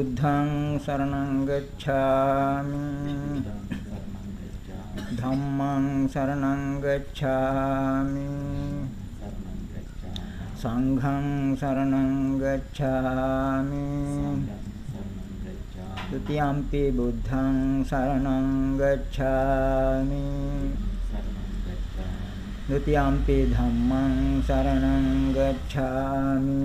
බුද්ධං සරණං ගච්ඡාමි ධම්මං සරණං ගච්ඡාමි සංඝං සරණං ගච්ඡාමි ဒ ුතියම්පි බුද්ධං සරණං ගච්ඡාමි ဒ ුතියම්පි ධම්මං සරණං ගච්ඡාමි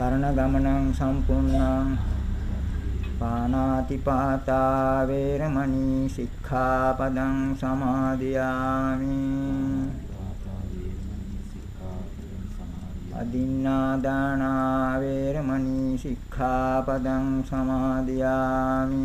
සරණ ගමනං සම්පූර්ණං පානාති පාතා වේරමණී සික්ඛාපදං සමාදියාමි. අදින්නා දාන වේරමණී සික්ඛාපදං සමාදියාමි.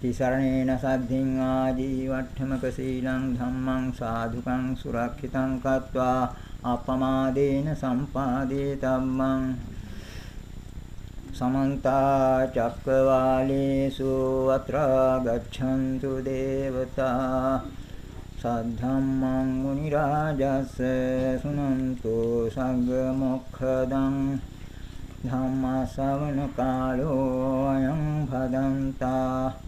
තිසරණේන සද්ධින් ආජීවට්ඨමක සීලං ධම්මං සාධුකං සුරක්ෂිතං කତ୍වා අපමාදේන සම්පාදේ තම්මං සමන්ත චක්කවාලේසු අත්‍රා ගච්ඡන්තු දේවතා සද්ධම්මං මුනි රාජස් සුනන්තු සංග මොක්ඛදං ධම්ම ශ්‍රවණ කාලෝ අයං භදන්තා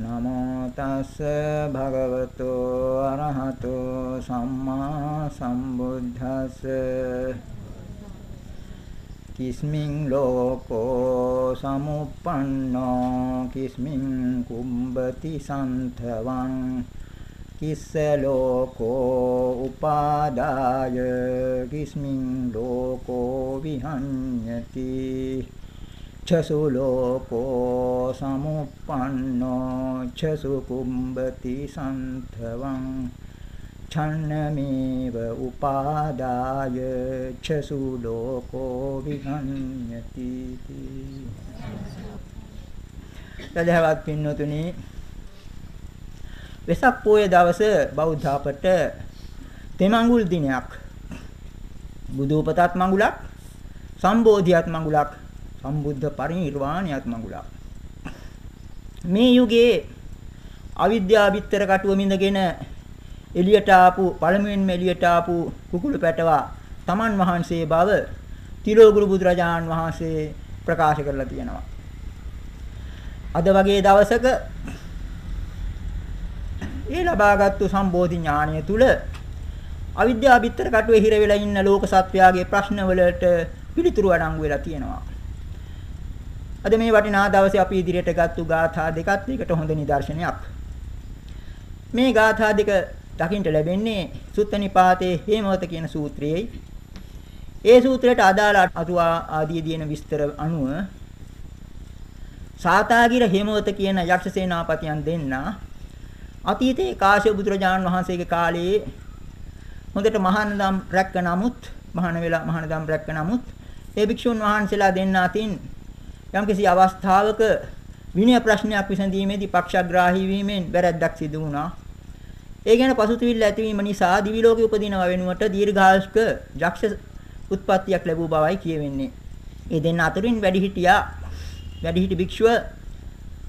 නමෝ තස්ස භගවතෝ අරහතෝ සම්මා සම්බුද්දස්ස. කිස්මින් ලෝකෝ සමුප්පන්නෝ කිස්මින් කුම්බති සන්තවං. කිස්ස ලෝකෝ උපාදාය කිස්මින් ලෝකෝ විහඤ්ඤති. චසු ලෝකෝ සමුප්පන්නෝ චසු කුම්බති සන්තවං ඡන්නමේව උපාදාය චසු ලෝකෝ විහඤ්ඤති සදහවත් පින්නතුනි වෙසක් පොය දවස බෞද්ධ අපට තෙමඟුල් දිනයක් බුදු උපතත් මඟුලක් සම්බෝධියත් මඟුලක් සම්බුද්ධ පරිනිර්වාණයත් මඟුලක්. මේ යුගයේ අවිද්‍යාව විතර කටුව මිඳගෙන එළියට ආපු පළමුවෙන්ම එළියට ආපු කුකුළු පැටවා තමන් වහන්සේ බව තිලෝගුරු බුදුරජාණන් වහන්සේ ප්‍රකාශ කරලා තියෙනවා. අද වගේ දවසක ඒ ලබාගත්තු සම්බෝධි ඥානය තුල අවිද්‍යාව පිටර කටුවේ හිර වෙලා ඉන්න ලෝක සත්වයාගේ ප්‍රශ්න වලට පිළිතුරු අඩංගු වෙලා තියෙනවා. අද මේ වටිනා දවසේ අපි ඉදිරියට ගත්තු ගාථා දෙකත් එකට හොඳ නිදර්ශනයක්. මේ ගාථා දෙක දකින්න ලැබෙන්නේ සුත්ත නිපාතේ හේමවත කියන සූත්‍රයේයි. ඒ සූත්‍රයට අදාළ අතුවා ආදී දින විස්තර අනුව සාතාගිර හේමවත කියන යක්ෂ සේනාපතියන් දෙන්නා අතීතයේ කාශ්‍යප බුදුරජාණන් වහන්සේගේ කාලයේ හොඳට මහානදම් රැක්ක නමුත් මහාන වෙලා මහානදම් රැක්ක නමුත් ඒ භික්ෂුන් වහන්සේලා දෙන්න අතින් යම්කිසි අවස්ථාවක විනය ප්‍රශ්නයක් විසඳීමේදී පක්ෂග්‍රාහී වීමෙන් වැරැද්දක් සිදු වුණා. ඒ ගැන පසුතැවිල්ල ඇතිවීම නිසා දිවි ලෝකෙ උපදිනව වෙනුවට දීර්ඝායුෂ්ක යක්ෂ උත්පත්තියක් ලැබූ බවයි කියවෙන්නේ. ඒ දෙන්න අතරින් වැඩිහිටියා වැඩිහිටි භික්ෂුව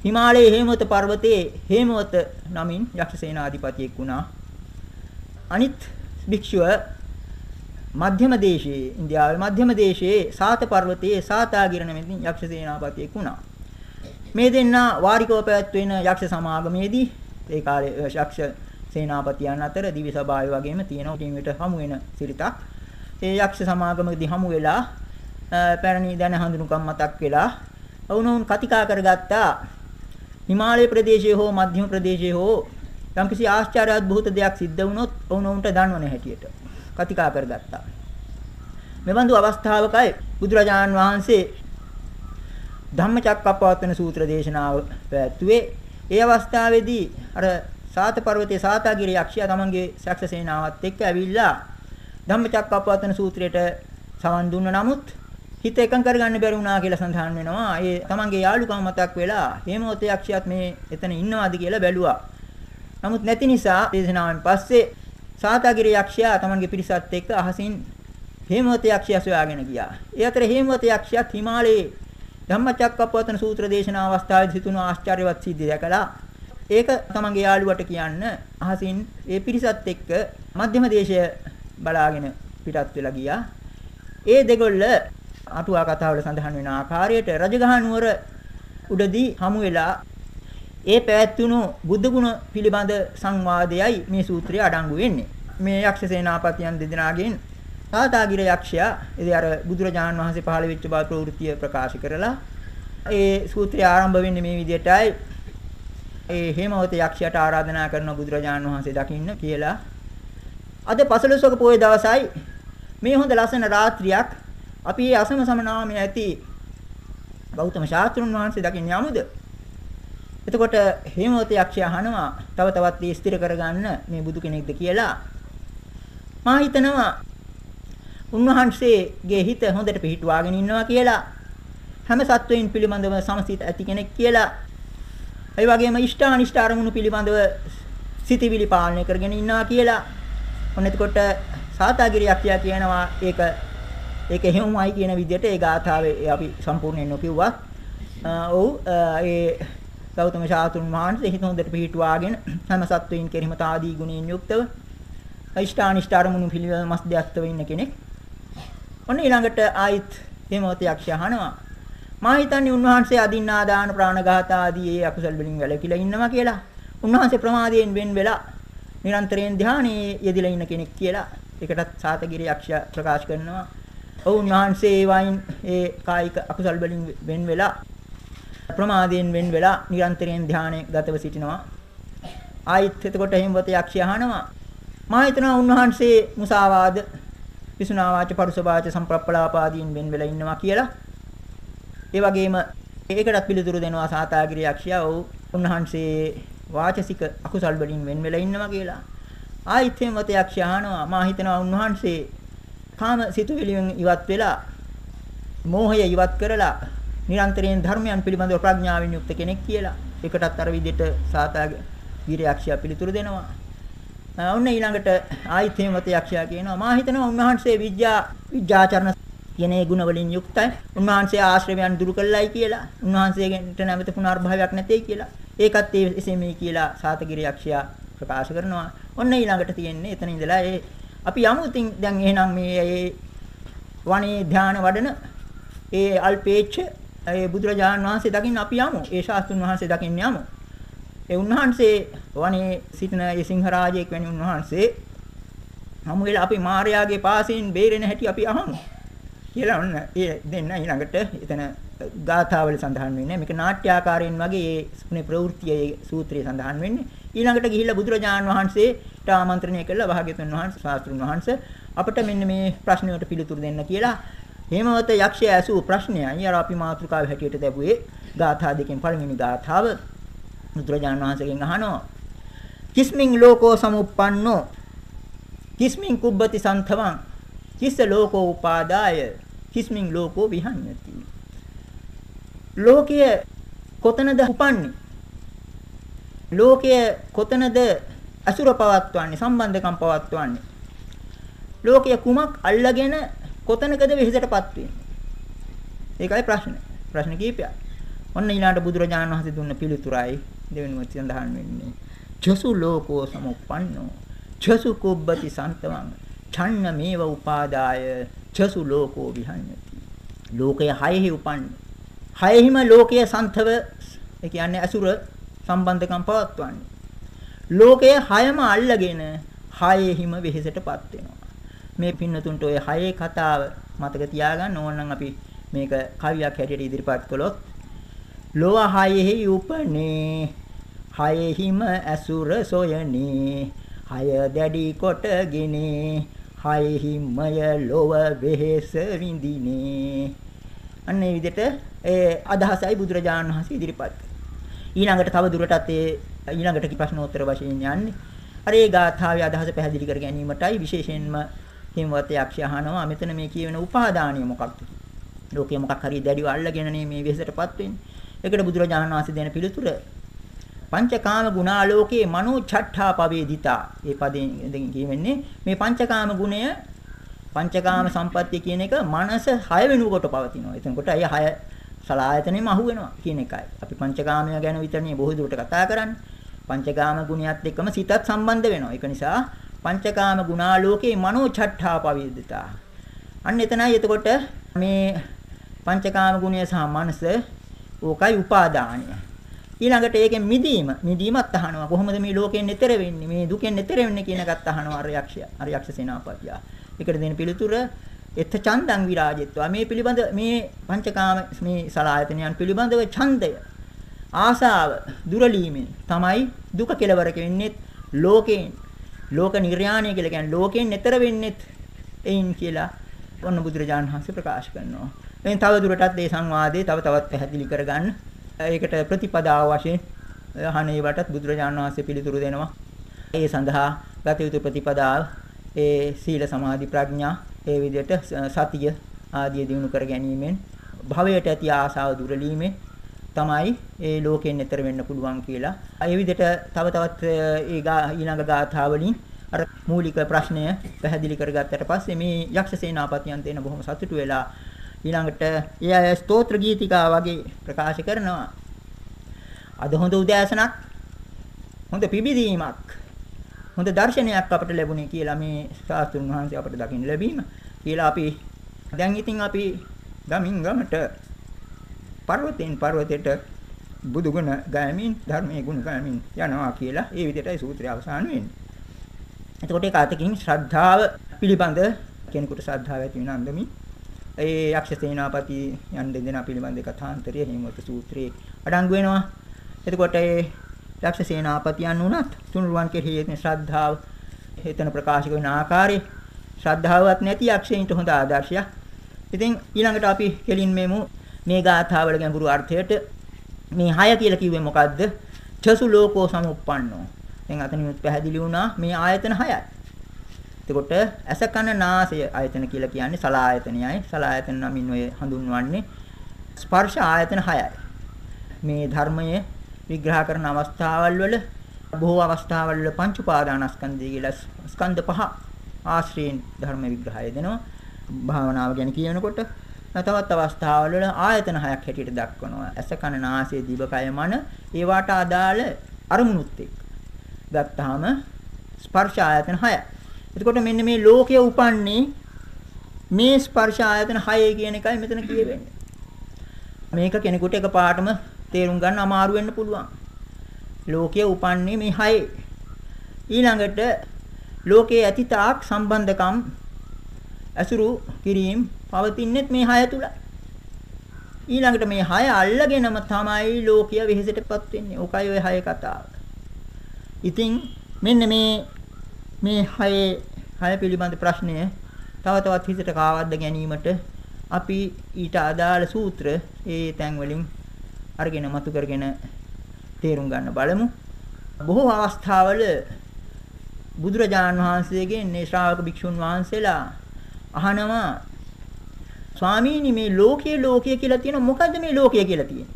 හිමාලයේ හේමවත පර්වතයේ හේමවත නමින් යක්ෂ සේනාධිපතියෙක් වුණා. අනිත් භික්ෂුව මධ්‍යම දේශයේ ඉන්දියාවේ මධ්‍යම දේශයේ සාත පර්වතයේ සාතාගිර නැමැති යක්ෂ සේනාපතියෙක් වුණා. මේ දෙන්නා වාරිකව පැවැත්වෙන යක්ෂ සමාගමේදී ඒ කාලේ යක්ෂ සේනාපතියන් අතර දිවි සභාවේ වගේම තියෙන ටීමට හමු වෙන සිරිතක්. ඒ යක්ෂ සමාගමේදී හමු වෙලා පැරණි දැන හඳුනුකම් මතක් වෙලා වුණුන් කතිකා කරගත්තා හිමාලය ප්‍රදේශයේ හෝ මධ්‍යම ප්‍රදේශයේ හෝ යම්කිසි ආශ්චර්ය අద్භූත දෙයක් සිද්ධ වුණොත් වුණුන්ට දන්වන හැටියට කතිකා කරගත්තා. මෙබඳු අවස්ථාවකයි බුදුරජාණන් වහන්සේ ධම්මචක්කප්පවත්තන සූත්‍ර දේශනාව පැවැත්වුවේ. ඒ අවස්ථාවේදී අර සාත පර්වතයේ සාතාගිරිය යක්ෂයා තමන්ගේ ශක්ෂ සේනාවත් එක්ක ඇවිල්ලා ධම්මචක්කප්පවත්තන සූත්‍රයට සවන් දුන්න නමුත් හිත එකඟ කරගන්න බැරි වුණා කියලා සඳහන් වෙනවා. ඒ තමන්ගේ යාළුකම මතක් වෙලා හේමවත යක්ෂයාත් මේ එතන ඉන්නවාද කියලා බැලුවා. නමුත් නැති නිසා දේශනාවෙන් පස්සේ සාතාගිරිය යක්ෂයා තමන්ගේ පිරිසත් එක්ක අහසින් හේමවත යක්ෂයා සොයාගෙන ගියා. ඒ අතර හේමවත යක්ෂයාත් හිමාලයේ ධම්මචක්කප්පවත්තන සූත්‍ර දේශනා අවස්ථාවේදී සිදුණු ආශ්චර්යවත් සිද්ධිය දැකලා ඒක තමන්ගේ යාළුවට කියන්න අහසින් ඒ පිරිසත් එක්ක මධ්‍යම දේශය බලාගෙන පිටත් වෙලා ගියා. ඒ දෙගොල්ල අටුවා කතාවල සඳහන් වෙන ආකාරයට රජගහ නුවර උඩදී හමු වෙලා ඒ පැවැත්වුණු බුද්ධ ගුණ පිළිබඳ සංවාදයයි මේ සූත්‍රය අඩංගු වෙන්නේ. මේ යක්ෂ සේනාපතියන් දෙදෙනාගෙන් සාතාගිර යක්ෂයා ඉතින් අර බුදුරජාණන් වහන්සේ පහළ වෙච්ච බව ප්‍රවෘත්තිය ප්‍රකාශ කරලා ඒ සූත්‍රය ආරම්භ වෙන්නේ මේ විදිහටයි ඒ හේමවත යක්ෂයාට ආරාධනා කරන බුදුරජාණන් වහන්සේ දකින්න කියලා. අද පසළොස්වක පොයේ දවසයි මේ හොඳ ලස්සන රාත්‍රියක් අපි මේ අසම සමනාමය ඇති ගෞතම ශාස්ත්‍රුන් වහන්සේ දකින්න යමුද? එතකොට හේමවත යක්ෂයා අහනවා තව තවත් මේ ස්ථිර කරගන්න මේ බුදු කෙනෙක්ද කියලා. මා හිතනවා උන්වහන්සේගේ හිත හොඳට පිහිටුවාගෙන ඉන්නවා කියලා හැම සත්වයින් පිළිබඳව සමසිත ඇති කෙනෙක් කියලා ඒ වගේම ඉෂ්ඨ අනිෂ්ඨ අරමුණු පිළිබඳව සිතිවිලි පාලනය කරගෙන ඉන්නවා කියලා. ඔන්න එතකොට සාතාගිරියක් කියා කියනවා ඒක ඒක එහෙමයි කියන විදිහට ඒ ගාථාවේ අපි සම්පූර්ණයෙන් නොකියුවත් ඔව් ඒ ගෞතම ශාස්ත්‍රුන් වහන්සේ හිත හොඳට පිහිටුවාගෙන හැම සත්වයින් කෙරෙහිම තාදී ගුණයෙන් යුක්තව ඉෂ්ඨ අනිෂ්ඨ අරමුණු පිළිවෙල මස්දයක්තව ඉන්න කෙනෙක්. ඔන්න ඊළඟට ආයිත් හේමවත යක්ෂය අහනවා මා හිතන්නේ උන්වහන්සේ අදින්නා දාන ප්‍රාණඝාත ආදී ඒ අකුසල් වලින් වැළකීලා ඉන්නවා කියලා. උන්වහන්සේ ප්‍රමාදයෙන් වෙන් වෙලා නිරන්තරයෙන් ධානයේ යෙදලා ඉන්න කෙනෙක් කියලා. ඒකටත් සාතගිරිය යක්ෂයා ප්‍රකාශ කරනවා. ඔව් උන්වහන්සේ ඒ වයින් ඒ කායික අකුසල් වලින් වෙන් වෙලා ප්‍රමාදයෙන් වෙන් වෙලා නිරන්තරයෙන් ධානයේ ගතව සිටිනවා. ආයිත් එතකොට හිම්වත යක්ෂය අහනවා. මා හිතනවා උන්වහන්සේ මුසාවාද විසුනා වාච පරුස වාච සම්ප්‍රප්පලාප ආදීන් වෙන් වෙලා ඉන්නවා කියලා ඒ වගේම ඒකටත් පිළිතුරු දෙනවා සාතාගිරිය යක්ෂයා ඔව් උන්වහන්සේ වාචසික අකුසල් වලින් වෙන් වෙලා ඉන්නවා කියලා. ආයිත් එම මත යක්ෂයා අහනවා මා හිතනවා උන්වහන්සේ කාම සිතුවිලියෙන් ඉවත් වෙලා මෝහය ඉවත් කරලා නිරන්තරයෙන් ධර්මයන් පිළිබඳව ප්‍රඥාවෙන් යුක්ත කෙනෙක් කියලා. ඒකටත් අර විදිහට සාතාගිරිය යක්ෂයා පිළිතුරු දෙනවා. ඔන්න ඊළඟට ආයිත් එම මත යක්ෂයා කියනවා මා හිතනවා උන්වහන්සේ විද්‍යා විද්‍යාචරණ කියන ඒ ගුණ වලින් යුක්තයි. උන්වහන්සේ ආශ්‍රවයන් දුරු කළයි කියලා. උන්වහන්සේගෙන්ට නැවත පුනර්භවයක් නැtei කියලා. ඒකත් ඒ එසේ මේ කියලා සාතගිරිය යක්ෂයා ප්‍රකාශ කරනවා. ඔන්න ඊළඟට තියෙන්නේ එතන ඉඳලා ඒ අපි යමු ඉතින් දැන් එහෙනම් මේ ඒ වනේ ධාන වඩන ඒ අල්පේච්ඡ ඒ බුදුරජාණන් වහන්සේ දකින්න අපි යමු. ඒ ශාස්ත්‍රුන් වහන්සේ දකින්න යමු. ඒ උන්වහන්සේ වනේ සිටින ඒ සිංහරාජයෙක් වැනි උන්වහන්සේ හමු වෙලා අපි මාර්යාගේ පාසෙන් බේරෙන හැටි අපි අහමු. කියලා ඔන්න ඒ දෙන්න ඊළඟට එතන ගාථාවල සඳහන් වෙන්නේ මේක නාට්‍යාකාරයෙන් වගේ ඒ මේ ප්‍රවෘත්තියේ සූත්‍රයේ සඳහන් වෙන්නේ ඊළඟට ගිහිල්ලා බුදුරජාණන් වහන්සේට ආමන්ත්‍රණය කළා භාග්‍යතුන් වහන්සේ ශාස්ත්‍රුන් වහන්සේ අපිට මෙන්න මේ ප්‍රශ්නයට පිළිතුරු දෙන්න කියලා හේමවත යක්ෂය ඇසූ ප්‍රශ්නයයි. අර අපි මාතෘකාව හැටියට දැබුවේ ගාථා දෙකෙන් පළවෙනි ගාථාව. බුදුරජාණන් වහන්සේගෙන් අහනවා. කිස්මින් ලෝකෝ සමුප්පන්නෝ කිස්මින් කුබ්බති සන්තවං කිස්ස ලෝකෝ උපාදාය කිස්මින් ලෝකෝ විහඤ්ඤති. ලෝකය කොතනද උපන්නේ? ලෝකය කොතනද අසුර පවත්වන්නේ සම්බන්ධකම් පවත්වන්නේ? ලෝකය කුමක් අල්ලගෙන කොතනකද වෙහෙසටපත් වෙන්නේ? ඒකයි ප්‍රශ්නේ. ප්‍රශ්න කීපයක්. ඔන්න ඊළාට බුදුරජාණන් වහන්සේ දුන්න පිළිතුරයි දෙවෙනිම සඳහන් වෙන්නේ. චසු ලෝකෝ සමුප්පන්නෝ. චසු කුබ්බති සන්තවං. ඡන්න මේව උපාදාය. චසු ලෝකෝ විහඤ්ඤති. ලෝකය හයෙහි උපන්නේ. හයෙහිම ලෝකයේ සන්තව ඒ කියන්නේ අසුර සම්බන්ධකම් පවත්වන්නේ. ලෝකයේ හයම අල්ලගෙන හයෙහිම වෙහෙසටපත් වෙනවා. මේ පින්නතුන්ට ඔය හයේ කතාව මතක තියාගන්න ඕන නම් අපි මේක කවියක් හැටියට ඉදිරිපත් කළොත් ලෝව හයෙහි උපනේ හයෙහිම ඇසුර සොයනේ හය දැඩි කොටගෙන හයෙහිමය ලොව වෙහෙස විඳිනේ අන්න ඒ විදිහට ඒ අදහසයි බුදුරජාණන් වහන්සේ ඉදිරිපත් ඊළඟට තව දුරටත් ඒ ඊළඟට ප්‍රශ්නෝත්තර වශයෙන් යන්නේ. අර ඒ ගාථාවේ අදහස පැහැදිලි කර ගැනීමටයි විශේෂයෙන්ම හිමවත යක්ෂය අහනවා මෙතන මේ කියවෙන උපාදානිය මොකක්ද ලෝකයේ මොකක් හරි දැඩිව අල්ලගෙන මේ වෙහෙසටපත් වෙන්නේ. ඒකට බුදුරජාණන් වහන්සේ දෙන පිළිතුර පංචකාම ගුණාලෝකයේ මනෝ ඡට්ඨා පවේදිතා. මේ පදයෙන් කියවෙන්නේ මේ පංචකාම ගුණය පංචකාම සම්පත්තිය කියන එක මනස 6 වෙනුවකට පවතිනවා. එතනකොට අය 6 සලායතනෙම අහු වෙනවා කියන එකයි. අපි පංචකාමය ගැන විතරනේ බොහෝ දුරට කතා කරන්නේ. පංචකාම ගුණයත් එක්කම සිතත් සම්බන්ධ වෙනවා. ඒක නිසා පංචකාම ගුණාලෝකේ මනෝ ඡට්ඨා පවිද්දතා. අන්න එතනයි එතකොට මේ පංචකාම ගුණය සහ මනස ඕකයි උපාදානය. ඊළඟට ඒකෙන් මිදීම මිදීමත් අහනවා කොහොමද මේ ලෝකයෙන් එතර වෙන්නේ මේ දුකෙන් එතර වෙන්නේ කියන එකත් අහනවා අර යක්ෂය අර යක්ෂ සේනාපතියා. ඒකට දෙන පිළිතුර එත් චන්දං විරාජිත්වා මේ පිළිබඳ මේ පංචකාම මේ සලායතනයන් පිළිබඳව ඡන්දය ආසාව දුරලීමෙන් තමයි දුක කෙලවර වෙන්නේ ලෝකයෙන් ලෝක නිර්යාණය කියලා කියන්නේ ලෝකයෙන් නතර වෙන්නේ එයින් කියලා ඔන්න බුදුරජාණන් වහන්සේ ප්‍රකාශ කරනවා. එයින් තව දුරටත් මේ සංවාදයේ තව තවත් පැහැදිලි කරගන්න ඒකට ප්‍රතිපදාව වශයෙන් අහනේ වටත් බුදුරජාණන් වහන්සේ පිළිතුරු දෙනවා. ඒ සඳහා ගත යුතු ප්‍රතිපදාව ඒ සීල සමාධි ප්‍රඥා ඒ විදිහට සතිය ආදී දිනු කර ගැනීමෙන් භවයට ඇති ආසාව දුරලීමෙන් තමයි ඒ ලෝකෙන් ඈතර වෙන්න පුළුවන් කියලා. ඒ විදිහට තව තවත් ඒ ඊළඟ ගාථා වලින් අර මූලික ප්‍රශ්නය පැහැදිලි කරගත්තට පස්සේ මේ යක්ෂ සේනාපතියන් දෙන බොහොම සතුටු වෙලා ඊළඟට ඒ අය ස්තෝත්‍ර ගීතිකා වගේ ප්‍රකාශ කරනවා. අද හොඳ උදෑසනක් හොඳ පිබිදීමක් හොඳ දර්ශනයක් අපට ලැබුණේ කියලා මේ ශාස්ත්‍රුන් වහන්සේ අපට දකින්න ලැබීම කියලා අපි දැන් ඉතින් අපි ගමින් ගමට පර්වතෙන් පර්වතයට බුදුගුණ ගාමින් ධර්මයේ ගුණ ගාමින් යනවා කියලා ඒ විදිහටයි සූත්‍රය අවසන් වෙන්නේ. එතකොට ඒක අතකින් ශ්‍රද්ධාව පිළිබඳ කෙනෙකුට ශ්‍රද්ධාව ඇති වෙන අන්දමින් ඒ යක්ෂ සේනාපති යන් දෙදෙනා පිළිබඳ කථාන්තරයේ හිමවත සූත්‍රයේ අඩංගු වෙනවා. එතකොට ඒ දක්ෂ සේනාපතියන් වුණත් තුනුරුවන් කෙරෙහි තියෙන ශ්‍රද්ධාව හේතන ප්‍රකාශ කරන ආකාරය ශ්‍රද්ධාවක් නැති යක්ෂයින්ට හොඳ ආදර්ශයක්. ඉතින් ඊළඟට අපි කෙලින් මෙමු මේ ගාථාවල ගැඹුරු අර්ථයට මේ හය කියලා කිව්වේ මොකද්ද? චසු ලෝකෝ සමුප්පන්නෝ. දැන් අතනින් පැහැදිලි වුණා මේ ආයතන හයයි. එතකොට ඇස කන නාසය ආයතන කියලා කියන්නේ සලායතනයයි. සලායතන නමින් ඔය හඳුන්වන්නේ ස්පර්ශ ආයතන හයයි. මේ ධර්මයේ විග්‍රහ කරන අවස්ථාවල් වල බොහෝ අවස්ථාවල් වල පංච උපාදානස්කන්ධය කියලා ස්කන්ධ පහ ආශ්‍රයෙන් ධර්ම විග්‍රහය දෙනවා. භාවනාව ගැන කියනකොට තවත් අවස්ථාවල් වල ආයතන හයක් හැටියට දක්වනවා. ඇස කන නාසය දිව කය මන ඒවට අදාළ අරමුණුත් එක්ක. ගත්තාම ස්පර්ශ ආයතන හය. එතකොට මෙන්න මේ ලෝකයේ උපන්නේ මේ ස්පර්ශ ආයතන 6 කියන එකයි මෙතන කියවෙන්නේ. මේක කෙනෙකුට එකපාරටම තේරුම් ගන්න අමාරු වෙන්න පුළුවන්. ලෝකයේ උපන්නේ මේ 6. ඊළඟට ලෝකයේ ඇති තාක් සම්බන්ධකම් ඇසුරු කිරීම පවතින්නේ මේ 6 තුල. ඊළඟට මේ 6 අල්ලගෙනම තමයි ලෝකය වෙහෙසටපත් වෙන්නේ. ඕකයි ওই 6 කතාව. ඉතින් මෙන්න මේ මේ 6 6 පිළිබඳ ප්‍රශ්නය තව තවත් හිතට කාවද්ද ගැනීමට අපි ඊට අදාළ සූත්‍ර ඒ තැන් වලින් අරගෙන මතු කරගෙන තේරුම් ගන්න බලමු. බොහෝ අවස්ථාවල බුදුරජාණන් වහන්සේගෙන් මේ ශ්‍රාවක භික්ෂුන් වහන්සේලා අහනවා ස්වාමීනි මේ ලෝකයේ ලෝකය කියලා තියෙන මොකද්ද මේ ලෝකය කියලා තියෙන්නේ?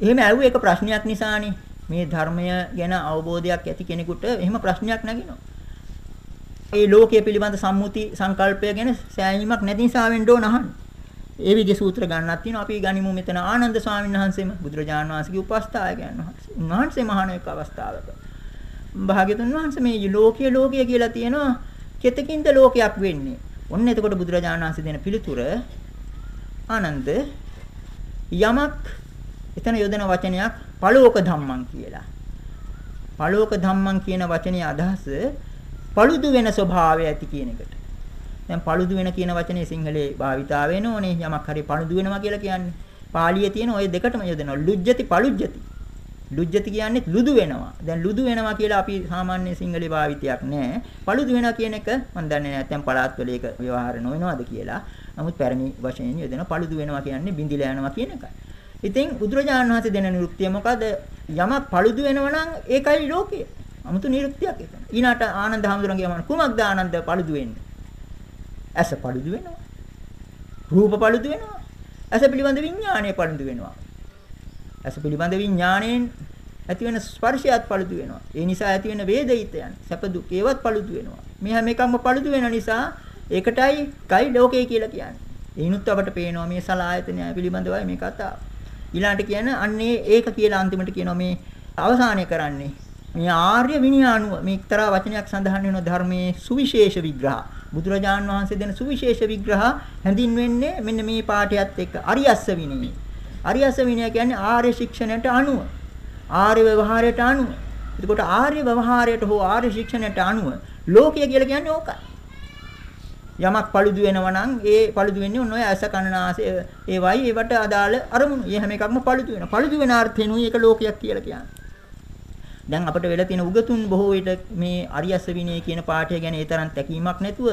එහෙම ඇහුව එක ප්‍රශ්නයක් නිසානේ මේ ධර්මය ගැන අවබෝධයක් ඇති කෙනෙකුට එහෙම ප්‍රශ්නයක් නැගිනවා. ඒ ලෝකයේ පිළිබඳ සම්මුති සංකල්පය ගැන සෑහීමක් නැති නිසා වෙන්න ඕන අහන්නේ. ඒ විදිහේ සූත්‍ර ගන්නක් තියෙනවා. අපි ගනිමු මෙතන ආනන්ද ස්වාමීන් වහන්සේම බුදුරජාණන් වහන්සේගේ උපස්ථායකයන් වහන්සේ. උන්වහන්සේ මහාන එක් අවස්ථාවක. භාග්‍යතුන් වහන්සේ මේ ලෝකයේ ලෝකය කියලා තියෙනවා කෙතකින්ද ලෝකයක් වෙන්නේ. ඔන්න එතකොට බුදුරජාණන් වහන්සේ දෙන පිළිතුර ආනන්ද යමක් එතන යොදන වචනයක් පලෝක ධම්මං කියලා. පලෝක ධම්මං කියන වචනේ අදහස පළුදු වෙන ස්වභාවය ඇති කියන එකට. දැන් පළුදු වෙන කියන වචනේ සිංහලේ භාවිතා වෙනෝනේ යමක් හරි පළුදු වෙනවා කියලා කියන්නේ. පාලියේ තියෙන ওই දෙකටම යොදනවා. ලුජ්ජති පළුජ්ජති. ලුජ්ජති කියන්නේ ලුදු වෙනවා. දැන් ලුදු වෙනවා කියලා අපි සාමාන්‍ය සිංහලේ භාවිතයක් නැහැ. පළුදු වෙනවා කියන එක මම දන්නේ නැත්නම් පළාත්වල ඒක ව්‍යවහාර නොවෙනවද කියලා. නමුත් පැරණි වශයෙන් යොදන පළුදු වෙනවා කියන්නේ බින්දිලා යනවා කියන එකයි. ඉතින් බුදුරජාණන් වහන්සේ දෙන නිරුක්තිය මොකද? යමක් පළුදු වෙනවා නම් ඒකයි ලෝකය. 아무තු නිරුක්තියක් එතන. ඊනාට ආනන්ද හැමදුරන්ගේ යමන කුමක්ද ආනන්ද පළුදු වෙන්නේ? ඇස පළුදු වෙනවා. රූප පළුදු වෙනවා. ඇස පිළිබඳ විඥාණය පළුදු වෙනවා. ඇස පිළිබඳ විඥාණයෙන් ඇති වෙන ස්පර්ශයත් පළුදු වෙනවා. ඒ නිසා ඇති වෙන වේදිතයන් සැප දුක් ඒවත් පළුදු වෙනවා. මේ හැම එකක්ම පළුදු වෙන නිසා ඒකටයි කයි ලෝකේ කියලා කියන්නේ. ඒනුත් අපට පේනවා මේ සලායතනය පිළිබඳවයි මේ කතාව. ඊළාට කියන්නේ අන්නේ ඒක කියලා අන්තිමට කියනවා මේ අවසානය කරන්නේ මේ ආර්ය විනයානුව මේ එක්තරා වචනයක් සඳහන් වෙන ධර්මයේ සුවිශේෂ විග්‍රහ බුදුරජාන් වහන්සේ දෙන සුවිශේෂ විග්‍රහ හැඳින්වෙන්නේ මෙන්න මේ පාඩයත් එක්ක අරියස්ස විනය. අරියස්ස විනය කියන්නේ ආර්ය ශික්ෂණයට අනුව ආර්ය ව්‍යවහාරයට අනුව. එතකොට ආර්ය ව්‍යවහාරයට හෝ ආර්ය ශික්ෂණයට අනුව ලෝකය කියලා කියන්නේ ඕකයි. යමක් පළුදු වෙනවා නම් ඒ පළුදු වෙන්නේ ඔන්න ඔය ඇස කනනාසය ඒවයි ඒවට අදාළ අරමුණු. මේ හැම එකක්ම පළුදු වෙනවා. පළුදු වෙන අර්ථෙනුයි ඒක ලෝකයක් කියලා කියන්නේ. දැන් අපිට වෙලා තියෙන උගතුන් බොහෝ විට මේ අරියස්ස විනය කියන පාඩය ගැන ඒ තරම් තැකීමක් නැතුව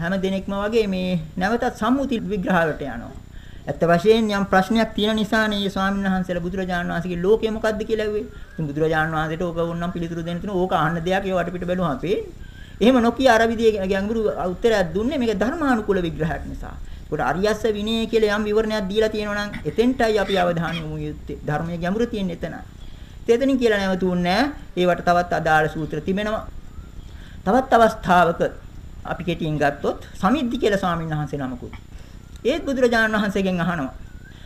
හැම දිනෙකම වගේ මේ නැවතත් සම්මුති විග්‍රහවලට යනවා. ඇත්ත වශයෙන් යම් ප්‍රශ්නයක් තියෙන නිසානේ මේ ස්වාමීන් වහන්සේලා බුදුරජාණන් වහන්සේගේ ලෝකය මොකද්ද කියලා ඇහුවේ. ඉතින් බුදුරජාණන් වහන්සේට ඕක වුණනම් පිළිතුරු දෙන්න තියෙන ඕක අහන්න දෙයක් ඒ වටපිට බැලුවම අපේ. එහෙම නොකිය අර විදිහේ ගැඹුරු උත්තරයක් දුන්නේ මේක ධර්මානුකූල විග්‍රහයක් නිසා. ඒකට අරියස්ස විනය කියලා යම් විවරණයක් දීලා තියෙනවා නම් එතෙන්ටයි අපි අවධානය යොමු යුත්තේ. ධර්මයේ ගැඹුර තියෙන්නේ එතනයි. තෙතනින් කියලා නැවතුන්නේ ඒවට තවත් අදාළ සූත්‍ර තිබෙනවා. තවත් අවස්ථාවක අපි කෙටියෙන් ගත්තොත් සමිද්ධි කියලා ස්වාමීන් වහන්සේ නමකුත්. ඒත් බුදුරජාණන් වහන්සේගෙන් අහනවා.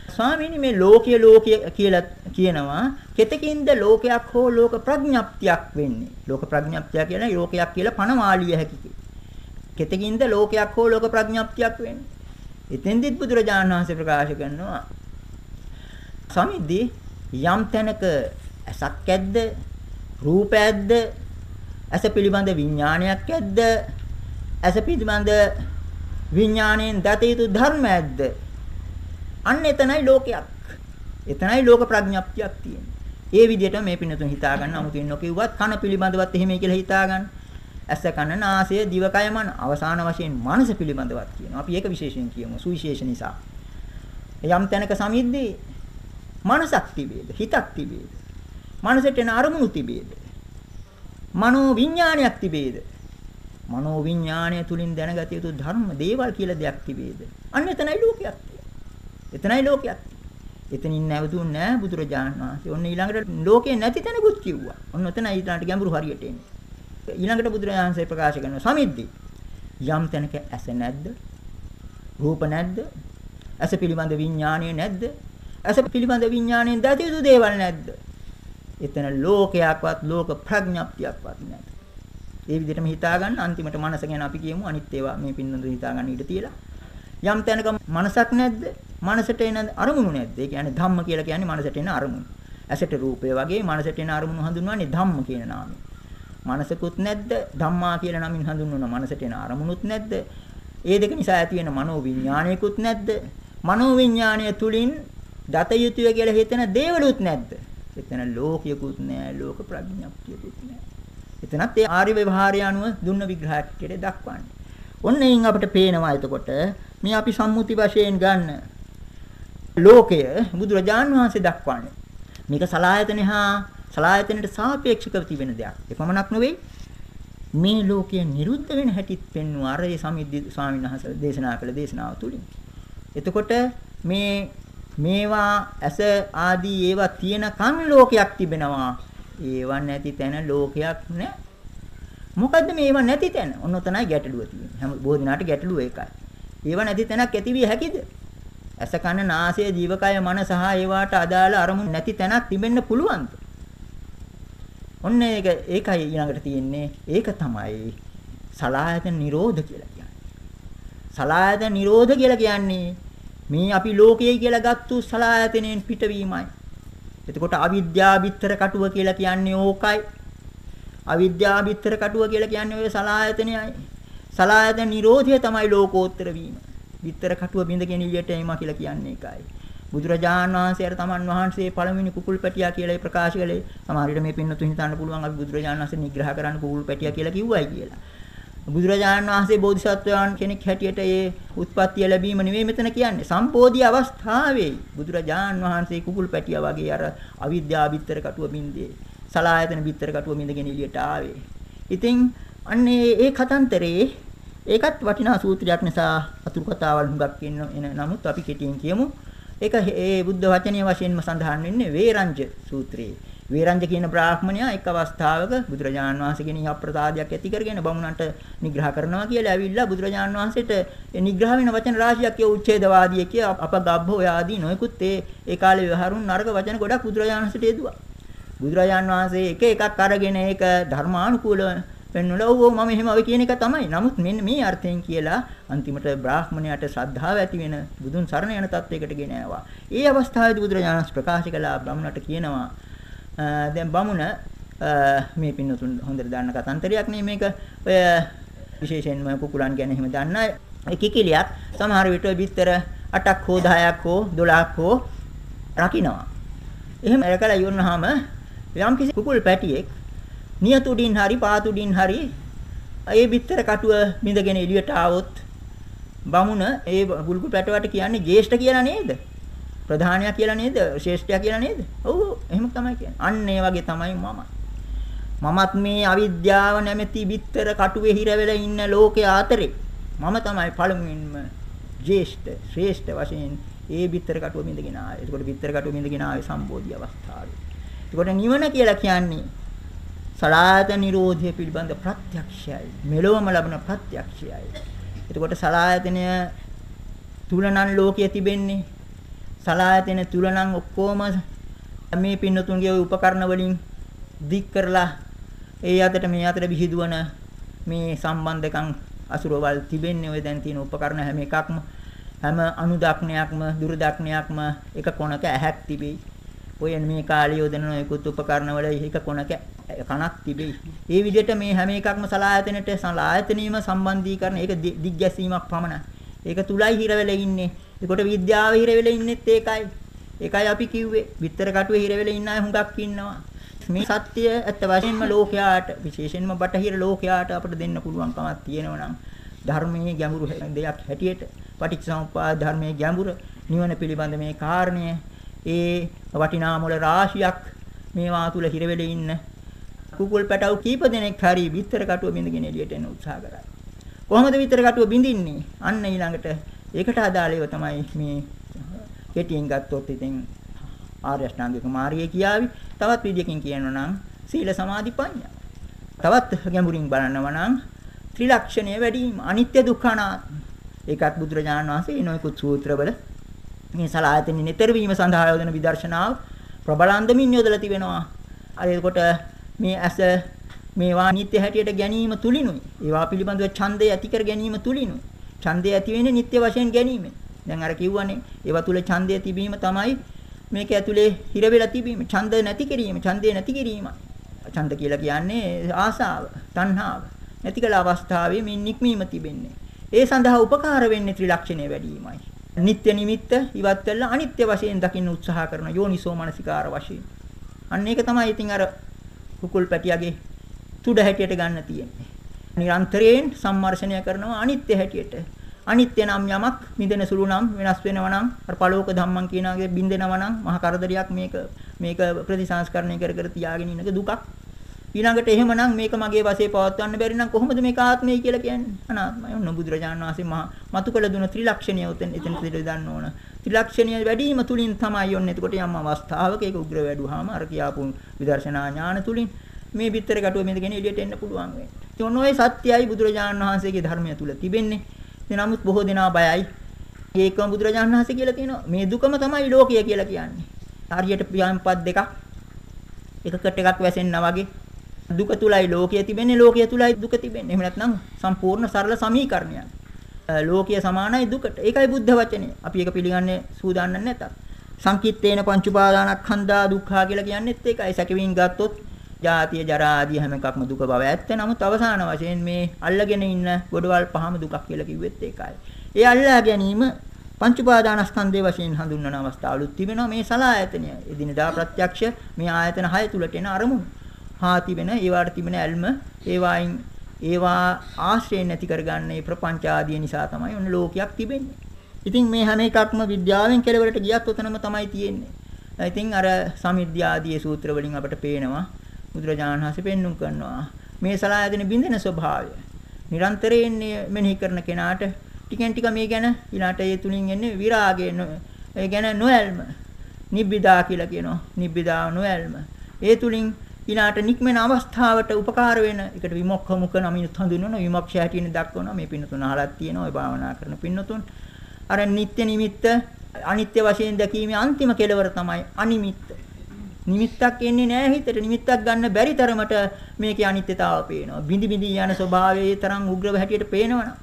ස්වාමීනි මේ ලෝකීය ලෝකීය කියලා කියනවා කෙතකින්ද ලෝකයක් හෝ ලෝක ප්‍රඥප්තියක් වෙන්නේ. ලෝක ප්‍රඥප්තිය කියන්නේ ලෝකයක් කියලා පණවාලිය හැකි. කෙතකින්ද ලෝකයක් හෝ ලෝක ප්‍රඥප්තියක් වෙන්නේ. එතෙන්දිත් බුදුරජාණන් වහන්සේ ප්‍රකාශ කරනවා සමිද්ධි යම් තැනක ඇසක් ඇද්ද? රූප ඇද්ද? ඇස පිළිබඳ විඥානයක් ඇද්ද? ඇස පිළිබඳ විඥාණයෙන් දත යුතු ධර්ම ඇද්ද? අන්න එතනයි ලෝකයක්. එතනයි ලෝක ප්‍රඥප්තියක් තියෙන්නේ. ඒ විදිහට මේ පින්නතුන් හිතා ගන්න අමුතුවෙන් නොකියුවත් කන පිළිබඳවත් එහෙමයි කියලා හිතා ගන්න. ඇස කන නාසය දිවකය මන අවසාන වශයෙන් මනස පිළිබඳවත් කියනවා. අපි ඒක විශේෂයෙන් කියමු. සුවිශේෂ නිසා. යම් තැනක සමිද්දී මනසක් තිබේද? හිතක් තිබේද? මනසට එන අරමුණු තිබේද? මනෝ විඥානයක් තිබේද? මනෝ විඥානය තුලින් දැනගත යුතු ධර්ම දේවල් කියලා දෙයක් තිබේද? අන්න එතනයි ලෝකයක් එතනයි ලෝකයක්. එතනින් නැවතුන්නේ නැහැ බුදුරජාණන් වහන්සේ. ඔන්න ඊළඟට ලෝකේ නැති තැනකුත් කිව්වා. ඔන්න එතන ඊළඟට ගැඹුරු හරියට එන්නේ. ඊළඟට බුදුරජාණන් වහන්සේ ප්‍රකාශ කරනවා සමිද්දි. යම් තැනක ඇස නැද්ද? රූප නැද්ද? ඇස පිළිබඳ විඥානය නැද්ද? ඇස පිළිබඳ විඥාණයෙන් දැතිය යුතු දේවල් නැද්ද? එතන ලෝකයක්වත් ලෝක ප්‍රඥප්තියක්වත් නැහැ. ඒ විදිහටම හිතා ගන්න අන්තිමට මනස ගැන අපි කියමු අනිත් ඒවා මේ පින්නඳු හිතා ගන්න ඊට තියලා. යම් තැනක මනසක් නැද්ද? මනසට එන අරමුණු නැද්ද? ඒ කියන්නේ ධම්ම කියලා කියන්නේ මනසට එන අරමුණු. ඇසට රූපය වගේ මනසට එන අරමුණු හඳුන්වන්නේ ධම්ම කියන නාමයෙන්. මනසකුත් නැද්ද? ධම්මා කියලා නමින් හඳුන්වන මනසට එන අරමුණුත් නැද්ද? ඒ දෙක නිසා ඇති වෙන මනෝ විඥානයකුත් නැද්ද? මනෝ විඥානය තුලින් දත යුතුය කියලා හිතන දේවලුත් නැද්ද? එතන ලෝකයකුත් නැහැ, ලෝක ප්‍රඥප්තියකුත් නැහැ. එතනත් ඒ ආර්ය ව්‍යවහාරය අනුව දුන්න විග්‍රහයක් කියලා දක්වන්නේ. ඔන්න එයින් අපිට පේනවා එතකොට මේ අපි සම්මුති වශයෙන් ගන්න ලෝකය බුදුරජාන් වහන්සේ දක්වන්නේ. මේක සලායතන හා සලායතනට සාපේක්ෂව තිබෙන දෙයක්. ඒ පමණක් නෙවෙයි මේ ලෝකය නිරුද්ධ වෙන හැටිත් පෙන්වන අර ඒ සමිද්දි ස්වාමීන් වහන්සේ දේශනා කළ දේශනාව තුලින්. එතකොට මේ මේවා ඇස ආදී ඒවා තියෙනකන් ලෝකයක් තිබෙනවා. ඒවා නැති තැන ලෝකයක් නැහැ. මොකද්ද මේවා නැති තැන? ඔන්න ඔතනයි ගැටලුව තියෙන්නේ. හැම බොහෝ දිනාට ගැටලුව ඒකයි. ඒවා නැති තැනක් ඇතිවිය හැකිද? ඇස කන නාසය ජීවකය මන සහ ඒවාට අදාළ අරමුණු නැති තැනක් තිබෙන්න පුළුවන්ද? ඔන්න ඒක ඒකයි ඊළඟට තියෙන්නේ. ඒක තමයි සලායතන නිරෝධ කියලා කියන්නේ. සලායතන නිරෝධ කියලා කියන්නේ මේ අපි ලෝකයයි කියලා ගත්තු සලායතනෙන් පිටවීමයි. එතකොට අවිද්‍යා බිත්තර කටුව කියලා කියන්නේ ඕකයි. අවිද්‍යා බිත්තර කටුව කියලා කියන්නේ ඔය සලායතනයයි. සලායතන නිරෝධය තමයි ලෝකෝත්තර වීම. බිත්තර කටුව බින්දගෙන එළියට එීම කියලා කියන්නේ ඒකයි. බුදුරජාණන් වහන්සේ අර තමන් වහන්සේ පළවෙනි කුකුල් පැටියා කියලා ප්‍රකාශ කළේ සමහර විට මේ පින්නතුන් හිතන්න පුළුවන් අපි බුදුරජාණන් වහන්සේ නිග්‍රහ කරන්න කුකුල් පැටියා කියලා කිව්වයි කියලා. බුදුරජාණන් වහන්සේ බෝධිසත්වයන් කෙනෙක් හැටියට ඒ උත්පත්තිය ලැබීම නෙවෙයි මෙතන කියන්නේ. සම්පෝධි අවස්ථාවේ බුදුරජාණන් වහන්සේ කුකුල් පැටියා වගේ අර අවිද්‍යාව බිත්තර කටුව බින්දේ. සලායතන බිත්තර කටුව බින්දගෙන එළියට ආවේ. ඉතින් අන්නේ ඒ කතන්තරේ ඒකත් වටිනා සූත්‍රයක් නිසා අතුරු කතාවල් හුඟක් එන නමුත් අපි කෙටියෙන් කියමු. ඒක ඒ බුද්ධ වචනය වශයෙන්ම සඳහන් වෙන්නේ වේරංජ සූත්‍රයේ. වේරංජ කියන බ්‍රාහ්මණයා එක් අවස්ථාවක බුදුරජාණන් වහන්සේගෙන් අප්‍රසාදයක් ඇති කරගෙන බමුණන්ට නිග්‍රහ කරනවා කියලා ඇවිල්ලා බුදුරජාණන් වහන්සේට නිග්‍රහ වෙන වචන රාශියක් කිය උච්ඡේදවාදී කිය අපගබ්බ ඔය ආදී නොයෙකුත් ඒ ඒ කාලේ වහරුන් නරක වචන ගොඩක් බුදුරජාණන් වහන්සේට යෙදුවා. බුදුරජාණන් වහන්සේ එක එකක් අරගෙන ඒක ධර්මානුකූලව පෙන්වලා ඔව් මම එහෙම ඔය කියන එක තමයි. නමුත් මෙන්න මේ අර්ථයෙන් කියලා අන්තිමට බ්‍රාහ්මණයාට ශ්‍රද්ධාව ඇති වෙන බුදුන් සරණ යන තත්වයකට ගෙන ආවා. ඒ අවස්ථාවේදී බුදුරජාණන් ප්‍රකාශ කළා බ්‍රාහ්මණට කියනවා දැන් බමුණ මේ පින්නතුන් හොඳට දන්න කතන්දරයක් නේ මේක ඔය විශේෂයෙන්ම කුකුලන් ගැන එහෙම දන්න ඒ කිකිලියක් සමහර විට බිත්තර 8ක් හෝ 10ක් හෝ 12ක් හෝ රකින්නවා. එහෙම රැකලා ඉවරනහම යම් කිසි කුකුල් පැටියෙක් නියතුඩින් හරි පාතුඩින් හරි ඒ බිත්තර කටුව බිඳගෙන එළියට ආවොත් බමුණ ඒ කුකුල් පැටවට කියන්නේ ජේෂ්ඨ කියලා නේද? ප්‍රධානයා කියලා නේද? ශ්‍රේෂ්ඨයා කියලා නේද? ඔව් එහෙම තමයි කියන්නේ. අන්න ඒ වගේ තමයි මම. මමත් මේ අවිද්‍යාව නැමැති බිත්තර කටුවේ හිර වෙලා ඉන්න ලෝකයේ අතරේ මම තමයි පළමුවෙන්ම ජේෂ්ඨ ශ්‍රේෂ්ඨ වශයෙන් ඒ බිත්තර කටුව බින්දගෙන ආවේ. ඒකට බිත්තර කටුව බින්දගෙන ආවේ සම්බෝධි අවස්ථාවේ. ඒකට නිවන කියලා කියන්නේ සලායත නිරෝධය පිළිබඳ ප්‍රත්‍යක්ෂයයි. මෙලොවම ලබන ප්‍රත්‍යක්ෂයයි. එතකොට සලායතනය තුලනන් ලෝකයේ තිබෙන්නේ සලායතන තුල නම් ඔක්කොම මේ පින්නතුන්ගේ උපකරණ වලින් දික් කරලා ඒ අතට මේ අතට විහිදුවන මේ සම්බන්ධකම් අසුරවල් තිබෙන්නේ ඔය දැන් තියෙන උපකරණ හැම එකක්ම හැම අනුදක්නයක්ම දුරදක්නයක්ම එක කොනක ඇහක් තිබෙයි. ඔය මේ කාලේ යොදන නොයෙකුත් උපකරණ වල එක කොනක කනක් තිබෙයි. ඒ විදිහට මේ හැම එකක්ම සලායතනට සලායතනීයම සම්බන්ධීකරණ ඒක දිග්ගැසීමක් පමණයි. ඒක තුලයි හිර වෙලා ඉන්නේ. ඒකට විද්‍යාව හිර වෙලා ඉන්නෙත් ඒකයි. ඒකයි අපි කිව්වේ. විතර කටුවේ හිර වෙලා ඉන්න අය හුඟක් ඉන්නවා. මේ සත්‍ය ඇත්ත වශයෙන්ම ලෝකයාට විශේෂයෙන්ම බටහිර ලෝකයාට අපිට දෙන්න පුළුවන්කමක් තියෙනවා නම් ධර්මයේ ගැඹුරු දෙයක් හැටියට පටිච්චසමුප්පාද ධර්මයේ ගැඹුර නිවන පිළිබඳ මේ කාරණය ඒ වටිනා මුල රාශියක් මේවා තුල හිර වෙලා ඉන්න කුකුල් පැටවු කීප දෙනෙක් හරි විතර කටුව බින්දගෙන එළියට එන්න උත්සාහ කරා. කොහොමද විතර කටුව බින්දින්නේ? අන්න ඊළඟට ඒකට අදාළ ඒවා තමයි මේ කෙටියෙන් ගත්තොත් ඉතින් ආර්ය අෂ්ටාංගික මාර්ගය කියාවි. තවත් විදියකින් කියනවා නම් සීල සමාධි ප්‍රඥා. තවත් ගැඹුරින් බලනවා නම් ත්‍රිලක්ෂණය වැඩිම අනිත්‍ය දුක්ඛ අනාත්ම. ඒකත් බුදුරජාණන් වහන්සේ නොයෙකුත් සූත්‍රවල මේ සලායතන නිතර වීම සඳහා යොදන විදර්ශනාව ප්‍රබලන්දමින් යොදලා තිබෙනවා. අර ඒකට මේ ඇස මේවා නිත්‍ය හැටියට ගැනීම තුලිනුයි. ඒවා පිළිබඳව ඡන්දය ඇති කර ගැනීම තුලිනුයි. ඡන්දය ඇති වෙන්නේ නිත්‍ය වශයෙන් ගැනීමෙන්. දැන් අර කිව්වනේ ඒවා තුල ඡන්දය තිබීම තමයි මේක ඇතුලේ හිර වෙලා තිබීම. ඡන්ද නැති කිරීම, ඡන්දය නැති කිරීම. ඡන්ද කියලා කියන්නේ ආසාව, තණ්හාව. නැති කළ අවස්ථාවේ මේ නික්මීම තිබෙන්නේ. ඒ සඳහා උපකාර වෙන්නේ ත්‍රිලක්ෂණය වැඩිවීමයි. නিত্য නිමිත්ත ඉවත් කරලා අනිත්‍ය වශයෙන් දකින්න උත්සාහ කරන යෝනිසෝ මනසිකාර වශයෙන්. අන්න ඒක තමයි ඉතින් අර කුකුල් පැටියගේ තුඩ හැටියට ගන්න තියෙන්නේ. නිරන්තරයෙන් සම්මර්ෂණය කරනවා අනිත්‍ය හැටියට. අනිත්‍ය නම් යමක් මිදෙන සුළු නම් වෙනස් වෙනවා නම් අර පළෝක ධම්මං කියනාගේ බින්දෙනවා නම් මහා කරදරයක් මේක මේක ප්‍රතිසංස්කරණය කර කර තියාගෙන ඉන්නක දුකක්. ඊළඟට එහෙමනම් මේක මගේ වශයෙන් පවත්වන්න බැරි නම් කොහොමද මේක ආත්මය කියලා කියන්නේ? අනාත්මයි. ඔන්න බුදුරජාණන් වහන්සේ මහා මතුකල දුන ත්‍රිලක්ෂණිය උතෙන් එතන පිළිදන්න ඕන. ත්‍රිලක්ෂණිය වැඩිම තුලින් තමයි ඔන්න එතකොට යම් අවස්ථාවක ඒක උග්‍ර වැඩුවාම අර කියාපු විදර්ශනා ඥාන තුලින් මේ පිටර ගැටුව මෙතගෙන එළියට එන්න පුළුවන් වෙන්නේ. ඒ ඔන්න ඔය සත්‍යයයි බුදුරජාණන් වහන්සේගේ ධර්මය තුල තිබෙන්නේ. නමුත් බොහෝ දෙනා බයයි. ඒකම බුදුරජාණන් වහන්සේ කියලා කියනවා මේ දුකම තමයි ලෝකය කියලා කියන්නේ. හරියට පියාම්පත් දෙකක් එකකට එකක් වැසෙන්නා වගේ දුක තුලයි ලෝකය තිබෙන්නේ ලෝකය තුලයි දුක තිබෙන්නේ. එහෙම නැත්නම් සම්පූර්ණ සරල සමීකරණයක්. ලෝකය සමානයි දුකට. ඒකයි බුද්ධ වචනේ. අපි ඒක පිළිගන්නේ සූදානම් නැතත්. සංකිට්ඨේන පංච උපාදානස්කන්ධා දුක්ඛා කියලා කියන්නේත් ඒකයි. සැකවින් ගත්තොත් ජාතිය ජරා ආදී හැම එකක්ම දුක බව ඇත්ත. නමුත් අවසාන වශයෙන් මේ අල්ලගෙන ඉන්න ගොඩවල් පහම දුකක් කියලා කිව්වෙත් ඒකයි. ඒ අල්ලා ගැනීම පංච උපාදානස්කන්ධයේ වශයෙන් හඳුන්වන අවස්ථාවලුත් තිබෙනවා මේ සලායතනය. එදිනදා ප්‍රත්‍යක්ෂ මේ ආයතන 6 තුලට එන අරමුණු. හා තිබෙන ඒවාට තිබෙන ඇල්ම ඒවායින් ඒවා ආශ්‍රයෙන් නැති කරගන්න මේ ප්‍රපංච ආදී නිසා තමයි ඔන්න ලෝකයක් තිබෙන්නේ. ඉතින් මේ හැම එකක්ම විද්‍යාවෙන් කෙලවරට ගියත් උතනම තමයි තියෙන්නේ. ඉතින් අර සමිද්‍යාදී සූත්‍ර වලින් අපට පේනවා බුදුරජාණන් වහන්සේ පෙන්눔 කරනවා. මේ සලායතන බින්දෙන ස්වභාවය. නිරන්තරයෙන් මෙනෙහි කරන කෙනාට ටිකෙන් ටික මේ ගැන ඊළාට ඒ තුලින් එන්නේ විරාගය ඒ ගැන නොඇල්ම. නිබ්බිදා කියලා කියනවා. නිබ්බිදා නොඇල්ම. ඒ තුලින් ඊළාට නික්මන අවස්ථාවට උපකාර වෙන එකට විමුක්ඛ මුඛ නමිනුත් හඳුන්වන විමුක්ෂ හැටියෙන් දක්වනවා මේ පින්නතුන අහලක් තියෙනවා ඒ භාවනා කරන පින්නතුන් අර නිත්‍ය නිමිත්ත අනිත්‍ය වශයෙන් දැකීමේ අන්තිම කෙලවර තමයි අනිමිත්ත නිමිත්තක් එන්නේ නැහැ හිතට. නිමිත්තක් ගන්න බැරි තරමට මේකේ අනිත්‍යතාව පේනවා. බිඳි බිඳි යන ස්වභාවයේ තරම් උග්‍රව හැටියට පේනවනම්.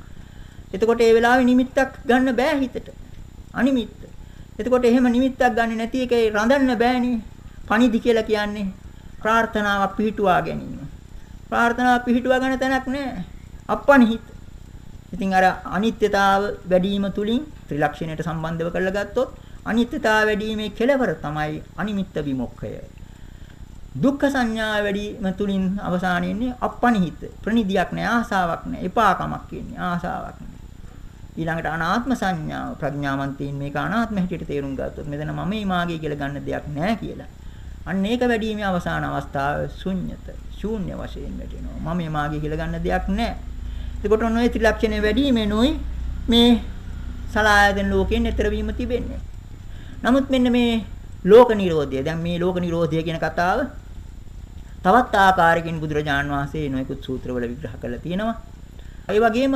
එතකොට ඒ වෙලාවේ නිමිත්තක් ගන්න බෑ හිතට. අනිමිත්ත. එතකොට එහෙම නිමිත්තක් ගන්න නැති එකේ රඳන්න බෑනේ. පණිදි කියලා කියන්නේ ප්‍රාර්ථනාවක් පිහිටුවා ගැනීම. ප්‍රාර්ථනාවක් පිහිටුවා ගන්න තැනක් නැහැ. අපනිහිත. ඉතින් අර අනිත්‍යතාව වැඩිම තුලින් ත්‍රිලක්ෂණයට සම්බන්ධව කරලා ගත්තොත් අනිත්‍යතාව වැඩිීමේ කෙලවර තමයි අනිමිත්ත විමුක්ඛය. දුක්ඛ සංඥා වැඩිම තුලින් අවසානයේන්නේ අපනිහිත ප්‍රනිදියක් නෑ ආසාවක් නෑ එපාකමක් කියන්නේ ආසාවක් නෑ. ඊළඟට අනාත්ම සංඥාව ප්‍රඥාවන්තයින් මේක අනාත්ම හැටියට තේරුම් ගත්තොත් මෙතන මම මාගේ කියලා ගන්න දෙයක් නෑ කියලා. අන්න ඒක වැඩිීමේ අවසාන අවස්ථාව ශුන්්‍යත ශූන්‍ය වශයෙන් වැටෙනවා. මම මාගේ කියලා ගන්න දෙයක් නෑ. එතකොට ඔන්න ඔය ත්‍රිලක්ෂණය වැඩිීමෙනුයි මේ සලායතන ලෝකයෙන් ඈතර වීම තිබෙන්නේ. නමුත් මෙන්න මේ ලෝක නිරෝධය දැන් මේ ලෝක නිරෝධය කියන කතාව තවත් ආකාරයකින් බුදුරජාන් වහන්සේ නොයෙකුත් සූත්‍රවල විග්‍රහ කරලා තියෙනවා. ඒ වගේම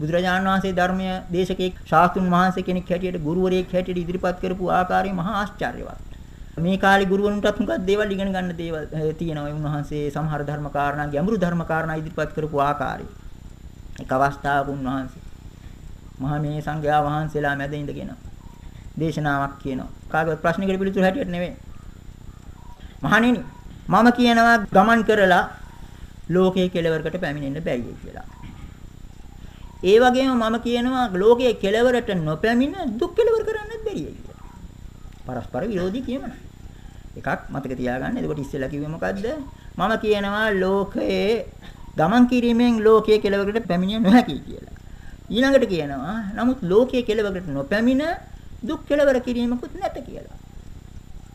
බුදුරජාන් වහන්සේ ධර්මය දේශකෙක් ශාස්ත්‍රුන් වහන්සේ කෙනෙක් හැටියට ගුරුවරයෙක් හැටියට ඉදිරිපත් කරපු ආකාරය මහා ආශ්චර්යවත්. මේ කාලේ ගුරුවරුන්ටත් මොකක්ද දේවල් ඉගෙන ගන්න දේවල් තියෙනවා. උන්වහන්සේ සමහර ධර්ම කාරණා ගැඹුරු ධර්ම කාරණා ඉදිරිපත් කරපු ආකාරය. එක අවස්ථාවක උන්වහන්සේ මහා මේ සංඝයා වහන්සේලා මැද ඉඳගෙන දේශනාවක් කියනවා. කාගේවත් ප්‍රශ්නයකට පිළිතුරු හැටියට නෙවෙයි. මහණෙනි මම කියනවා ගමන් කරලා ලෝකයේ කෙලවරකට පැමිණෙන්න බැරියි කියලා. ඒ වගේම මම කියනවා ලෝකයේ කෙලවරට නොපැමිණ දුක් කෙලවර කරන්නත් බැරියි කියලා. පරස්පර විරෝධී කියමන. එකක් මතක තියාගන්න. එතකොට ඉස්සෙල්ලා කිව්වේ මොකද්ද? මම කියනවා ලෝකයේ ගමන් කිරීමෙන් ලෝකයේ කෙලවරකට පැමිණිය නොහැකි කියලා. ඊළඟට කියනවා නමුත් ලෝකයේ කෙලවරකට නොපැමිණ දුක් කෙලවර කිරීමකුත් නැත කියලා.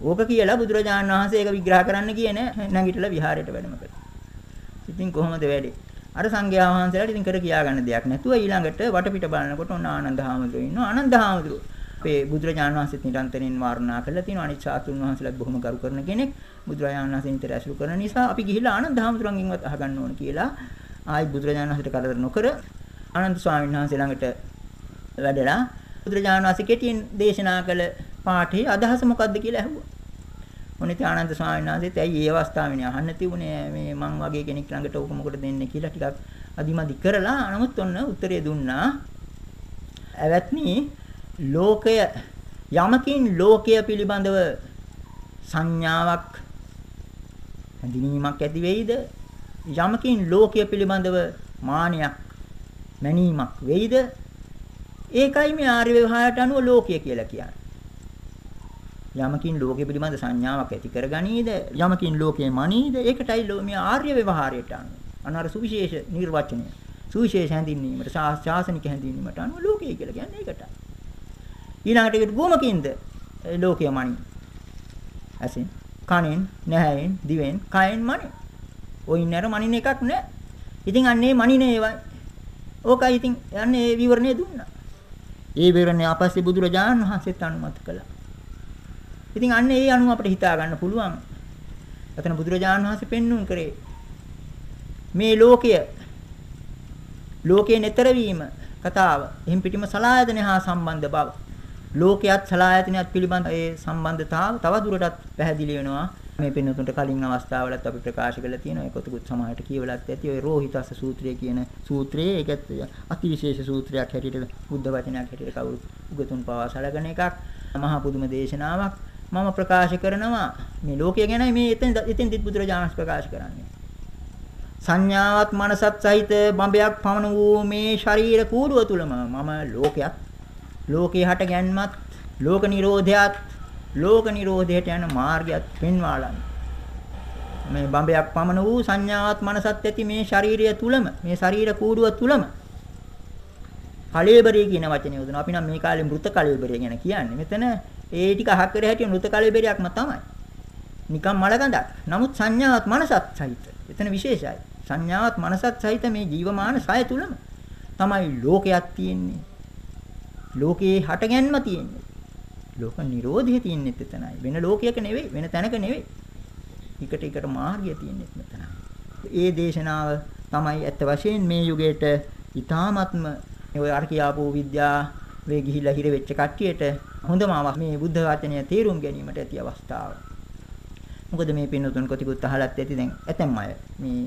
ඕක කියලා බුදුරජාණන් වහන්සේ ඒක විග්‍රහ කරන්න කියන නැගිටලා විහාරයට වැඩම කළා. ඉතින් කොහොමද වැඩේ? අර සංඝයා වහන්සේලාට ඉතින් කර කියා ගන්න දෙයක් නැතුව ඊළඟට වටපිට බලනකොට ඔන්න ආනන්ද හාමුදුරුවෝ ඉන්නවා. ආනන්ද හාමුදුරුවෝ අපේ බුදුරජාණන් වහන්සේත් නිරන්තරයෙන් වාර්ණනා කරලා තියෙනවා. අනිත් ශාස්ත්‍රුන් වහන්සේලාත් බොහොම ගරු කරන කෙනෙක්. බුදුරජාණන් වහන්සේ නිතර ඇසුරු කරන නිසා අපි ගිහිල්ලා ආනන්ද හාමුදුරුවන්ගෙන්වත් අහගන්න ඕන කියලා ආයි බුදුරජාණන් වහන්සේට කරදර නොකර ආනන්ද ස්වාමීන් වහන්සේ ළඟට වැඩලා බුදුරජාණන් වහන්සේ කෙටියෙන් දේශනා කළ පාඨයේ අදහස මොකක්ද කියලා ඇහුවා. මොනිත ආනන්ද ස්වාමීන් වහන්සේත් ඇයි ඒ අවස්ථාවේනේ අහන්න තිබුණේ මේ මං වගේ කෙනෙක් ළඟට ඕක මොකට දෙන්නේ කියලා ටිකක් අදිමදි කරලා නමුත් ඔන්න උත්තරේ දුන්නා. ඇවැත්නි ලෝකය යමකින් ලෝකය පිළිබඳව සංඥාවක් හැඳිනීමක් ඇති වෙයිද යමකින් ලෝකය පිළිබඳව මානයක් මැනීමක් වෙයිද ඒකයි මේ ආර්ය ව්‍යවහාරයට අනුව ලෝකය කියලා කියන්නේ. යමකින් ලෝකෙ පිළිබඳ සංඥාවක් ඇති කරගනීද යමකින් ලෝකේ මනීද? ඒකටයි මේ ආර්ය ව්‍යවහාරයට අනුව. අනාර සුවිශේෂ නිර්වචනය. සුවිශේෂ හැඳින්වීමට ශාසනික හැඳින්වීමට අනුව ලෝකය කියලා කියන්නේ ඒකට ඊළඟට ඒකට ගොමකින්ද? ලෝකය මනී. ඇසින් කනෙන් නැහැෙන් දිවෙන් කයෙන් මනේ. ඔයින්නර මනින එකක් නෑ. ඉතින් අන්නේ මනිනේ ඒවයි ඕකයි ඉතින් යන්නේ ඒ විවරණය දුන්නා. ඒ විවරණය අපස්සේ බුදුරජාණන් වහන්සේත් අනුමත කළා ඉතින් අන්න ඒ අනුව අපිට හිතා ගන්න පුළුවන්. එතන බුදුරජාණන් වහන්සේ පෙන්눔 කරේ මේ ලෝකය ලෝකේ නතර වීම කතාව. එහින් පිටිම සලායතන හා සම්බන්ධ බව. ලෝකයක් සලායතනයක් පිළිබඳ ඒ සම්බන්ධතාව තව දුරටත් පැහැදිලි වෙනවා. මේ පින්නතුන්ට කලින් අවස්ථාවලත් අපි ප්‍රකාශ කරලා තියෙනවා. ඒකතුකුත් සමාහයට කියවලත් ඇති. ඔය රෝහිතස්ස සූත්‍රය කියන සූත්‍රයේ ඒකත් අතිවිශේෂ සූත්‍රයක් හැටියට බුද්ධ වචනයක් හැටියට කවුරුත් උගතුන් පවා සලකන එකක්. මහා පුදුම දේශනාවක්. මම ප්‍රකාශ කරනවා මේ ලෝකය ගැනයි මේ එතෙන් එතෙන් දිත් බුදුරජාණන් ප්‍රකාශ කරන්නේ. සංඥාවත් මනසත් සහිත බඹයක් පමණ වූ මේ ශරීර කූඩුව තුලම මම ලෝකයක් ලෝකේ හට ගැන්මත් ලෝක නිරෝධයත් ලෝක නිරෝධයට යන මාර්ගයත් පෙන්වාලන්න. මේ බඹයක් පමණ වූ සංඥාවත් මනසත් ඇති මේ ශාරීරිය තුලම මේ ශරීර කූඩුව තුලම කලෙබරේ කියන වචනේ යොදනවා. අපි නම් මේ කාලේ මෘත කලෙබරේ ගැන කියන්නේ. මෙතන ඒ ටික අහක් කර හැටිය මෘත කලෙබරයක්ම තමයි. නිකම් මල ගඳක්. නමුත් සංඥාවත් මනසත් සහිත. එතන විශේෂයි. සංඥාවත් මනසත් සහිත මේ ජීවමාන සය තුලම තමයි ලෝකයක් තියෙන්නේ. ලෝකේ හටගැන්ම තියෙන්නේ. ලෝක නිරෝධය තියෙන්නේ එතනයි. වෙන ලෝකයක නෙවෙයි, වෙන තැනක නෙවෙයි. එකට එකට මාර්ගය තියෙන්නේ මෙතනයි. ඒ දේශනාව තමයි ඇත්ත වශයෙන් මේ යුගයට ඊ타ත්ම ඔය අර කියාපු විද්‍යාවේ ගිහිල්ලා හිර වෙච්ච කට්ටියට හොඳම මේ බුද්ධ වචනය තේරුම් ගැනීමට ඇති අවස්ථාව. මොකද මේ පින්නතුන් කොටිකුත් අහලත් ඇති දැන් ඇතැම් අය මේ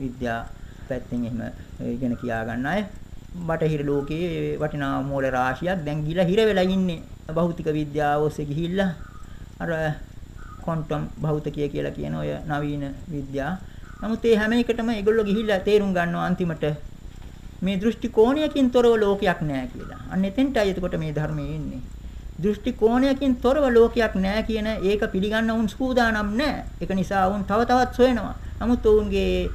විද්‍යා පැත්තෙන් එහෙම ඉගෙන කියා ගන්න අය බටහිර ලෝකයේ වටිනා මූල රාශියක් දැන් ගිලා හිර වෙලා ඉන්නේ භෞතික විද්‍යාව ඔස්සේ ගිහිල්ලා අර ක්වොන්ටම් භෞතිකය කියලා කියන ඔය නවීන විද්‍යාව. නමුත් ඒ හැම එකටම ඒගොල්ලෝ ගිහිල්ලා තේරුම් ගන්නවා අන්තිමට මේ දෘෂ්ටි කෝණයකින් තොරව ලෝකයක් නැහැ කියලා. අන්න එතෙන්ටයි එතකොට මේ ධර්මයේ එන්නේ. දෘෂ්ටි කෝණයකින් තොරව ලෝකයක් නැහැ කියන ඒක පිළිගන්න උන් සූදානම් නැහැ. ඒක නිසා උන් තව තවත් සොයනවා. නමුත් ඔවුන්ගේ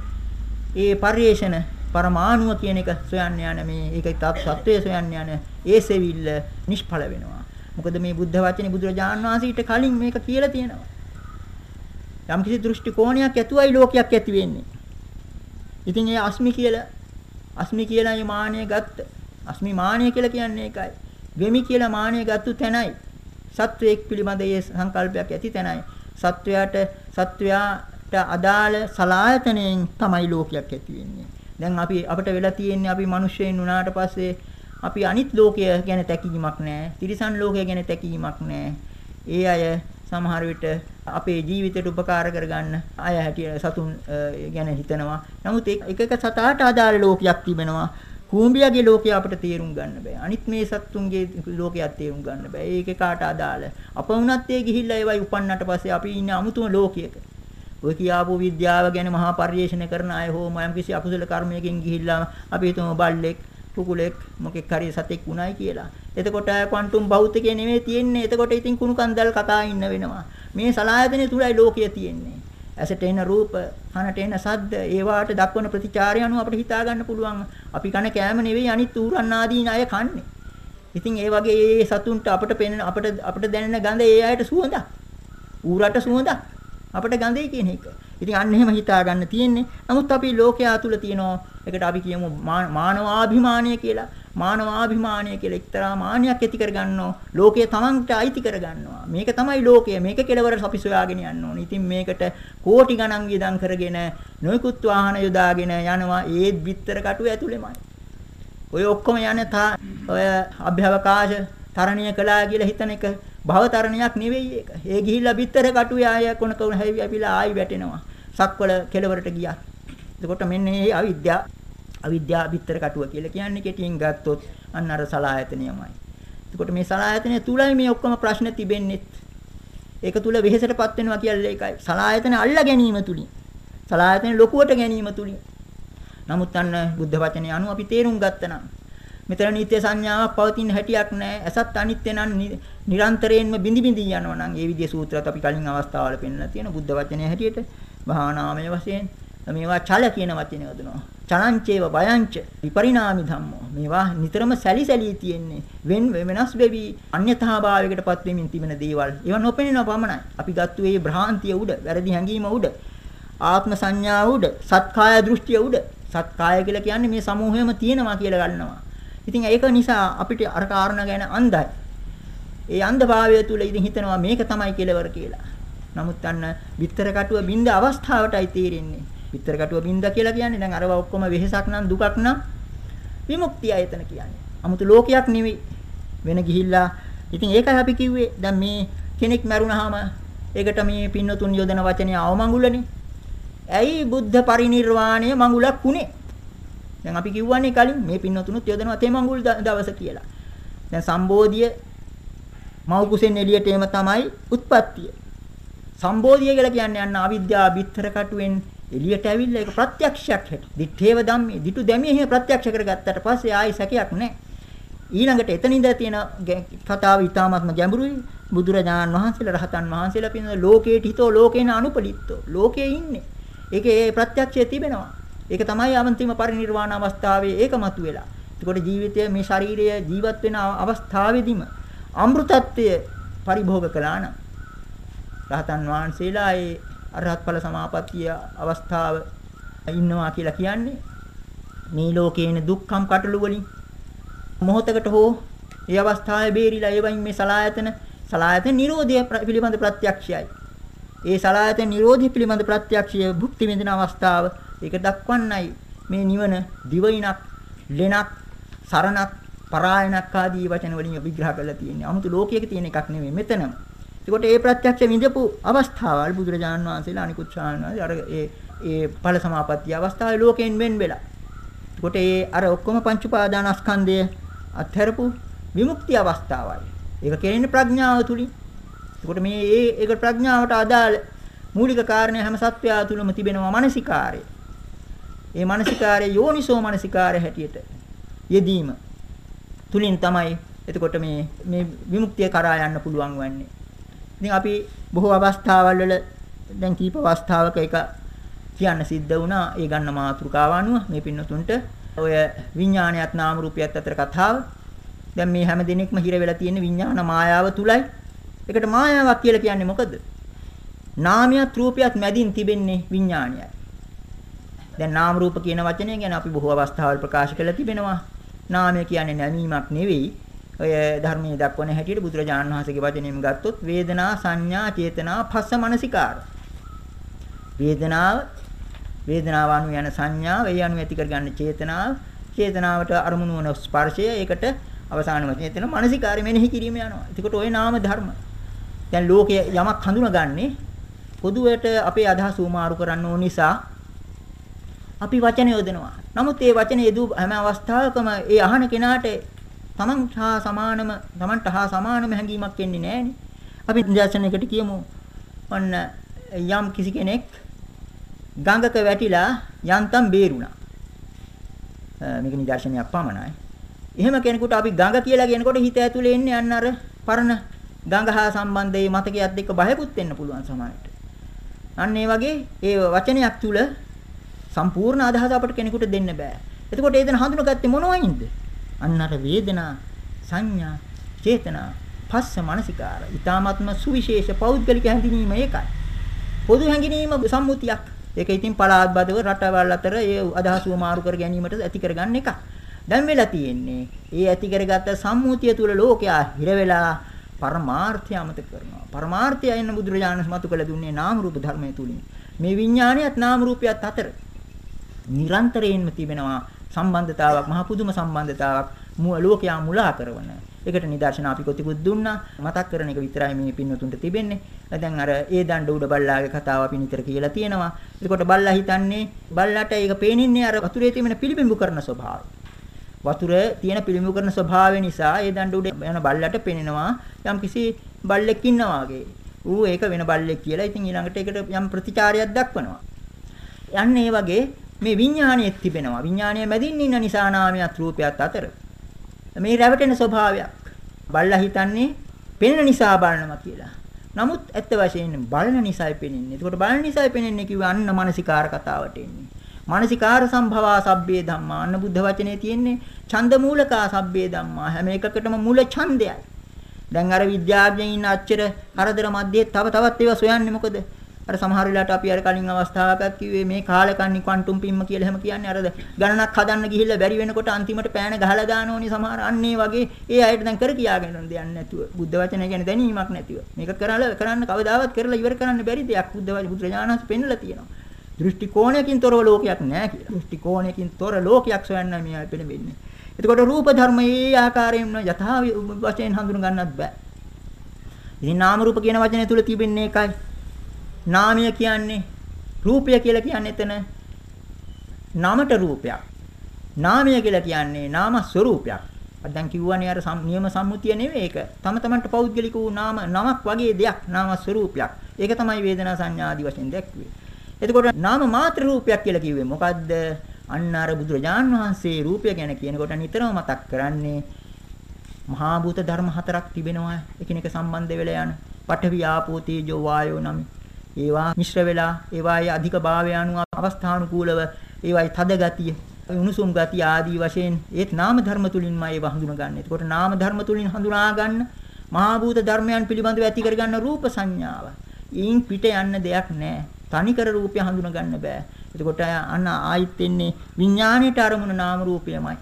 ඒ පරිේශන පරමාණුව කියන එක සොයන්න යන මේ ඒක තත්ත්වය සොයන්න යන ඒ සෙවිල්ල නිෂ්ඵල වෙනවා. මොකද මේ බුද්ධ වචනේ බුදුරජාණන් වහන්සේට කලින් මේක කියලා තියෙනවා. යම් කිසි දෘෂ්ටි කෝණයක් ඇතුවයි ලෝකයක් ඇති වෙන්නේ. ඉතින් ඒ අස්මි කියලා අස්මි කියලා මේ මානිය ගත්ත. අස්මි මානිය කියලා කියන්නේ ඒකයි. වෙමි කියලා මානිය ගත්තු තැනයි සත්වයක් පිළිබඳ ඒ සංකල්පයක් ඇති තැනයි සත්වයාට සත්වයාට අදාළ සලායතනයෙන් තමයි ලෝකයක් ඇති වෙන්නේ. දැන් අපි අපිට වෙලා තියෙන්නේ අපි මිනිස්සෙන් වුණාට පස්සේ අපි අනිත් ලෝකය ගැන තැකීමක් නැහැ. තිරිසන් ලෝකය ගැන තැකීමක් නැහැ. ඒ අය සමහර විට අපේ ජීවිතයට උපකාර කරගන්න අය හැටියට සතුන් ගැන හිතනවා. නමුත් එක එක සතාට අදාළ ලෝකයක් තිබෙනවා. කූඹියාගේ ලෝකය අපිට තේරුම් ගන්න බෑ. අනිත් මේ සත්තුන්ගේ ලෝකයක් තේරුම් ගන්න බෑ. ඒක කාට අදාළ? අප වුණත් ඒ ගිහිල්ලා ඒවයි උපන්නට පස්සේ අපි ඉන්නේ අමුතුම ලෝකයක. ඔය කියාපු විද්‍යාව ගැන මහා පරිශ්‍රණය කරන අය හෝ මයම් කිසි අකුසල කර්මයකින් ගිහිල්ලා අපි හිතමු බල්ලෙක්, කුකුලෙක්, මොකෙක් හරි සතෙක් වුණයි කියලා. එතකොට ක්වන්ටම් භෞතිකය නෙමෙයි තියෙන්නේ. එතකොට ඉතින් කුණු කන්දල් කතා ඉන්න වෙනවා. මේ සලායතනෙ තුලයි ලෝකය තියෙන්නේ. ඇසට එන රූප, කනට එන ශබ්ද, ඒවාට දක්වන ප්‍රතිචාරය අනුව අපිට හිතා ගන්න පුළුවන්. අපි කන කෑම නෙවෙයි අනිත් ඌරන් ආදීන අය කන්නේ. ඉතින් ඒ වගේ ඒ සතුන්ට අපිට පෙනෙන අපිට අපිට දැනෙන ගඳ ඒ අයට සුවඳක්. ඌරට සුවඳක්. අපිට ගඳේ කියන එක. ඉතින් අන්න එහෙම හිතා ගන්න තියෙන්නේ. නමුත් අපි ලෝකයා තුල තියෙනවා ඒකට අපි කියමු මානවාභිමානය කියලා. මානවාභිමානය කියලා එක්තරා මානයක් ඇති කරගන්නවා. ලෝකය තමන්ට අයිති කරගන්නවා. මේක තමයි ලෝකය. මේක කෙලවර අපි සොයාගෙන යන්න ඕනේ. ඉතින් මේකට කෝටි ගණන් වියදම් කරගෙන නොයෙකුත් වාහන යොදාගෙන යනවා. ඒත් බිත්තර කටුව ඇතුළෙමයි. ඔය ඔක්කොම යන ඔය අභ්‍යවකාශ තරණය කළා කියලා හිතන එක භවතරණයක් නෙවෙයි ඒක. ඒ ගිහිල්ලා බිත්තර කටුවේ ආය කොන කොන හැවි අපිලා ආයි වැටෙනවා. සක්වල කෙලවරට ගියා. එතකොට මෙන්න මේ අවිද්‍යාව අවිද්‍යාව බිත්තර කටුව කියලා කියන්නේ කෙටියෙන් ගත්තොත් අන්න අර සලායතනියමයි. එතකොට මේ සලායතනය තුලයි මේ ඔක්කොම ප්‍රශ්න තිබෙන්නේ. ඒක තුල වෙහෙසටපත් වෙනවා කියලා ඒකයි. සලායතන අල්ලා ගැනීම තුලින්. සලායතන ලොකුවට ගැනීම තුලින්. නමුත් අන්න බුද්ධ වචනේ අනුව අපි තේරුම් ගත්තනම් මෙතන නිත්‍ය සංඥාවක් පවතින හැටියක් නැහැ. අසත් අනිත්‍ය නම් නිරන්තරයෙන්ම බිඳි බිඳි යනවා නම් ඒ විදිහේ සූත්‍රات අපි කලින් අවස්ථාවල පෙන්නලා තියෙන බුද්ධ වචනේ හැටියට භාවනාමය වශයෙන් මේවා චල කියන වචනේ යොදනවා. චලංචේව බයංච විපරිණාමි ධම්මෝ. මේවා නිතරම සැලි සැලී තියෙන්නේ. වෙන වෙනස් වෙවි අන්‍යතාභාවයකටපත් වෙමින් තිබෙන දේවල්. ඒවා නොපෙනෙනව පමණයි. අපි ගත්තු මේ භ්‍රාන්තිය උඩ, වැරදි හැඟීම උඩ, ආත්ම සංඥාව උඩ, සත්කාය දෘෂ්ටිය උඩ. සත්කාය කියලා කියන්නේ මේ සමූහයම තියෙනවා කියලා ගන්නවා. ඉතින් ඒක නිසා අපිට අර කාරණා ගැන අන්ධයි. ඒ අන්ධභාවය තුල ඉතින් හිතනවා මේක තමයි කෙලවර කියලා. නමුත් අන්න විතර කටුව බින්ද අවස්ථාවටයි තීරෙන්නේ. විතර කටුව බින්ද කියලා කියන්නේ දැන් අරව ඔක්කොම වෙහෙසක් නම් දුකක් නම් විමුක්තිය එතන කියන්නේ. 아무තු ලෝකයක් නෙවෙයි. වෙන ගිහිල්ලා ඉතින් ඒකයි අපි කිව්වේ දැන් මේ කෙනෙක් මැරුණාම ඒකට මේ පින්නතුන් යොදන වචනේ අවමඟුලනේ. ඇයි බුද්ධ පරිණිරවාණය මඟුලක් උනේ? දැන් අපි කිව්වන්නේ කලින් මේ පින්නතුනුත් යොදනවා තේ මඟුල් දවස කියලා. දැන් සම්බෝධිය මව් කුසෙන් එළියට එම තමයි උත්පත්තිය. සම්බෝධිය කියලා කියන්නේ අන්න අවිද්‍යාව බිත්තර කටුවෙන් එළියට ඇවිල්ලා ඒක ප්‍රත්‍යක්ෂයක් හැටි. දිත්තේව ධම්මේ, දිටු දැමිය එහෙම ප්‍රත්‍යක්ෂ කරගත්තට පස්සේ ආයි සැකයක් නැහැ. ඊළඟට එතනින්ද තියෙන කතාව ඊටාත්ම ගැඹුරුයි. බුදුරජාණන් වහන්සේලා රහතන් වහන්සේලා පින ලෝකේට හිතෝ ලෝකේන අනුපලිත්තෝ. ලෝකේ ඉන්නේ. ඒකේ ඒ ප්‍රත්‍යක්ෂය තිබෙනවා. ඒක තමයි අන්තිම පරිනිර්වාණ අවස්ථාවේ ඒක මතුවෙලා. එතකොට ජීවිතයේ මේ ශාරීරිය ජීවත් වෙන අවස්ථාවේදීම අමෘතත්වය පරිභෝග කළා නම් රහතන් වහන්සේලා ඒ අරහත් ඵල සමාපත්තිය අවස්ථාව ඉන්නවා කියලා කියන්නේ මේ ලෝකේන දුක්ඛම් කටළු වලින් මොහොතකට හෝ ඒ අවස්ථාවේ බේරිලා ඒ වයින් මේ සලායතන සලායතන නිරෝධය පිළිබඳ ප්‍රත්‍යක්ෂයයි. ඒ සලායතන නිරෝධය පිළිබඳ ප්‍රත්‍යක්ෂය භුක්ති විඳින අවස්ථාව ඒක දක්වන්නයි මේ නිවන දිවයිනක් ලෙනක් සරණක් පරායනක් ආදී වචන වලින් විග්‍රහ කරලා තියෙන්නේ. 아무තු ලෝකයක තියෙන එකක් නෙමෙයි මෙතනම. ඒකට ඒ ප්‍රත්‍යක්ෂ විඳපු අවස්ථාවල් බුදුරජාණන් වහන්සේලා අනිකුත් ශාන්වහන්සේ අර ඒ ඒ ඵල සමාපත්තිය අවස්ථාවේ ලෝකයෙන් වෙන් වෙලා. ඒකට ඒ අර ඔක්කොම පංච උපාදානස්කන්ධය අත්හැරපු විමුක්ති අවස්ථාවයි. ඒක කියන්නේ ප්‍රඥාව තුලින්. ඒකට මේ ඒ ඒක ප්‍රඥාවට අදාළ මූලික කාරණේ හැම සත්වයා තුළම තිබෙනවා මානසිකාරය. ඒ මානසිකාරය යෝනිසෝ මානසිකාරය හැටියට යෙදීම තුලින් තමයි එතකොට මේ මේ විමුක්තිය කරා යන්න පුළුවන් වන්නේ. ඉතින් අපි බොහෝ අවස්ථාවල් වල දැන් කීප අවස්ථාවක එක කියන්න සිද්ධ වුණා ඒ ගන්න මාතෘකාව අනුව මේ පින්නතුන්ට ඔය විඥානයත් නාම රූපයත් අතර කතාව. දැන් මේ හැම දිනෙකම හිර වෙලා තියෙන විඥාන මායාව තුලයි. ඒකට මායාවක් කියලා කියන්නේ මොකද? නාමයත් රූපයත් මැදින් තිබෙන්නේ විඥානයයි. දැන් නාම රූප කියන වචනය ගැන අපි බොහෝ අවස්ථාවල් ප්‍රකාශ කරලා තිබෙනවා. නාමය කියන්නේ නැමීමක් නෙවෙයි. ඔය ධර්මයේ දක්වන හැටියට බුදුරජාණන් වහන්සේගේ වචනයෙන් ගත්තොත් වේදනා සංඥා චේතනා පස්ස මනසිකාර. වේදනාව වේදනාව අනු යන සංඥාව ඒ අනු ඇති කරගන්න චේතනාව චේතනාවට අරමුණු වන ස්පර්ශය ඒකට අවසාන වශයෙන් එතන මානසිකාරය මෙනෙහි කිරීම යනවා. එතකොට ওই නාම ධර්ම. දැන් ලෝකයේ යමක් හඳුනගන්නේ පොදුවට අපේ අදහස උමාරු කරන්න ඕන නිසා අපි වචන යොදනවා. නමුත් ඒ වචනේ යෙදූ හැම අවස්ථාවකම ඒ අහන කෙනාට තමන් හා සමානම තමන්ට හා සමානම හැඟීමක් එන්නේ නැහනේ. අපි නිදර්ශනයකට කියමු. ඔන්න යම් කිසි කෙනෙක් ගඟක වැටිලා යන්තම් බේරුණා. මේක නිදර්ශනයක් පමණයි. එහෙම කෙනෙකුට අපි ගඟ කියලා කියනකොට හිත ඇතුලේ එන්නේ අන්න අර පරණ ගඟ හා සම්බන්ධ ඒ මතකයක් එක්ක බයකුත් වෙන්න පුළුවන් සමහරට. අන්න ඒ වගේ ඒ වචනයක් තුල සම්පූර්ණ අදහස අපට කෙනෙකුට දෙන්න බෑ. එතකොට ඒ දෙන හඳුනගත්තේ මොනවයින්ද? අන්න අර වේදනා, සංඥා, චේතනා, පස්ස මනසිකාර. ඊ타ත්ම සුවිශේෂ පෞද්ගලික හැඳිනීම ඒකයි. පොදු හැඳිනීම සම්මුතියක්. ඒක ඉතින් පළාත් බදව රටවල් අතර ඒ අදහස මාරු කර ගැනීමට ඇති කරගන්න එක. දැන් වෙලා තියෙන්නේ ඒ ඇති කරගත්ත සම්මුතිය තුල ලෝකයා හිර වෙලා පරමාර්ථය අමතක කරනවා. පරමාර්ථය එන්න බුදුරජාණන් මතු කළ දුන්නේ නාම රූප ධර්මයේ තුලින්. මේ විඥානියත් නාම රූපයත් අතර නිරන්තරයෙන්ම තිබෙනවා සම්බන්ධතාවක් මහ පුදුම සම්බන්ධතාවක් ලෝකයා මුලා කරන ඒකට නිදර්ශන අපි කොතිකුත් දුන්නා. මතක් කරන එක විතරයි මේ පින්නතුන්ට තිබෙන්නේ. දැන් අර ඒ දණ්ඩ උඩ බල්ලාගේ කතාව අපි නිතර කියලා තියෙනවා. එතකොට බල්ලා හිතන්නේ බල්ලාට ඒක පේනින්නේ අර වතුරේ තියෙන පිළිබිඹු කරන ස්වභාවය. වතුර තියෙන පිළිඹු කරන ස්වභාවය නිසා ඒ දණ්ඩ උඩ යන බල්ලාට පේනවා යම්කිසි බල්ලෙක් ඉන්නවා වගේ. ඌ ඒක වෙන බල්ලෙක් කියලා. ඉතින් ඊළඟට ඒකට යම් ප්‍රතිචාරයක් දක්වනවා. යන්න ඒ වගේ මේ විඥාණයෙක් තිබෙනවා. විඥාණය මැදින් ඉන්න නිසා නාමයක් රූපයක් අතර. මේ රැවටෙන ස්වභාවයක්. බල්ලා හිතන්නේ පෙනෙන නිසා බලනවා කියලා. නමුත් ඇත්ත වශයෙන්ම බලන නිසායි පෙනෙන්නේ. එතකොට බලන නිසායි පෙනෙන්නේ කිව්ව අන්න මානසිකාර කතාවට එන්නේ. මානසිකාර සම්භවා සබ්බේ ධම්මා අන්න බුද්ධ වචනේ තියෙන්නේ ඡන්ද මූලකා සබ්බේ ධම්මා හැම එකකටම මූල ඡන්දයයි. දැන් අර විද්‍යාඥයින් ඉන්න අච්චර කරදර මැද්දේ තව තවත් ඒවා සොයන්නේ මොකද? අර සමහර වෙලාවට අපි අර කලින් අවස්ථාවකත් කිව්වේ මේ කාලකන්ණි ක්වන්ටම් පිම්ම කියලා එහෙම කියන්නේ අර ගණනක් හදන්න ගිහිල්ලා බැරි වෙනකොට අන්තිමට පෑන ගහලා දාන ඕනි සමහර අන්නේ වගේ ඒ අයට දැන් කර කියාගෙන යන දෙයක් නැතුව. බුද්ධ වචනය ගැන දැනීමක් නැතිව. මේක කරලා කරන්න කවදාවත් කරලා ඉවර කරන්න බැරි දෙයක් බුද්ධ වචන බුදුරජාණන්ස් පෙන්නලා තියෙනවා. දෘෂ්ටි කෝණයකින් තොරව ලෝකයක් නැහැ කියලා. දෘෂ්ටි කෝණයකින් තොර ලෝකයක් සොයන්න මේ අය පෙළඹෙන්නේ එතකොට රූප ධර්ම ඒ ආකාරයෙන්ම යථා වශයෙන් හඳුන ගන්නත් බෑ. ඉතින් නාම රූප කියන වචනේ තුල තිබෙන්නේ එකයි නාමය කියන්නේ රූපය කියලා කියන්නේ එතන නමට රූපයක්. නාමය කියලා කියන්නේ නාම ස්වરૂපයක්. අද දැන් කිව්වනේ අර නියම සම්මුතිය නෙවෙයි ඒක. තම තමන්ට පෞද්ගලික වූ නාම නමක් වගේ දෙයක් නාම ස්වરૂපයක්. ඒක තමයි වේදනා සංඥා ආදී වශයෙන් දැක්වේ. එතකොට නාම මාත්‍ර රූපයක් කියලා කිව්වේ මොකද්ද? අන්න අර බුදුරජාන් වහන්සේ රූපය ගැන කියනකොට නිතරම මතක් කරන්නේ මහා භූත ධර්ම හතරක් තිබෙනවා එකිනෙක සම්බන්ධ වෙලා යන පඨවි ආපෝ තේජෝ වායෝ නම් ඒවා මිශ්‍ර වෙලා ඒවායේ අධික භාවය අනුව අවස්ථානුකූලව ඒවායේ තද ගතිය උණුසුම් ගතිය ආදී වශයෙන් ඒත් නාම ධර්ම තුලින්ම ඒවා හඳුනා ගන්න. එතකොට නාම ධර්ම තුලින් හඳුනා ගන්න මහා භූත ධර්මයන් පිළිබඳව ඇති කරගන්න රූප සංඥාව. ඊයින් පිට යන්න දෙයක් නැහැ. තනිකර රූපය හඳුනා ගන්න බෑ. එතකොට අන්න ආයිත් වෙන්නේ විඥාණයට අරමුණ නාම රූපයමයි.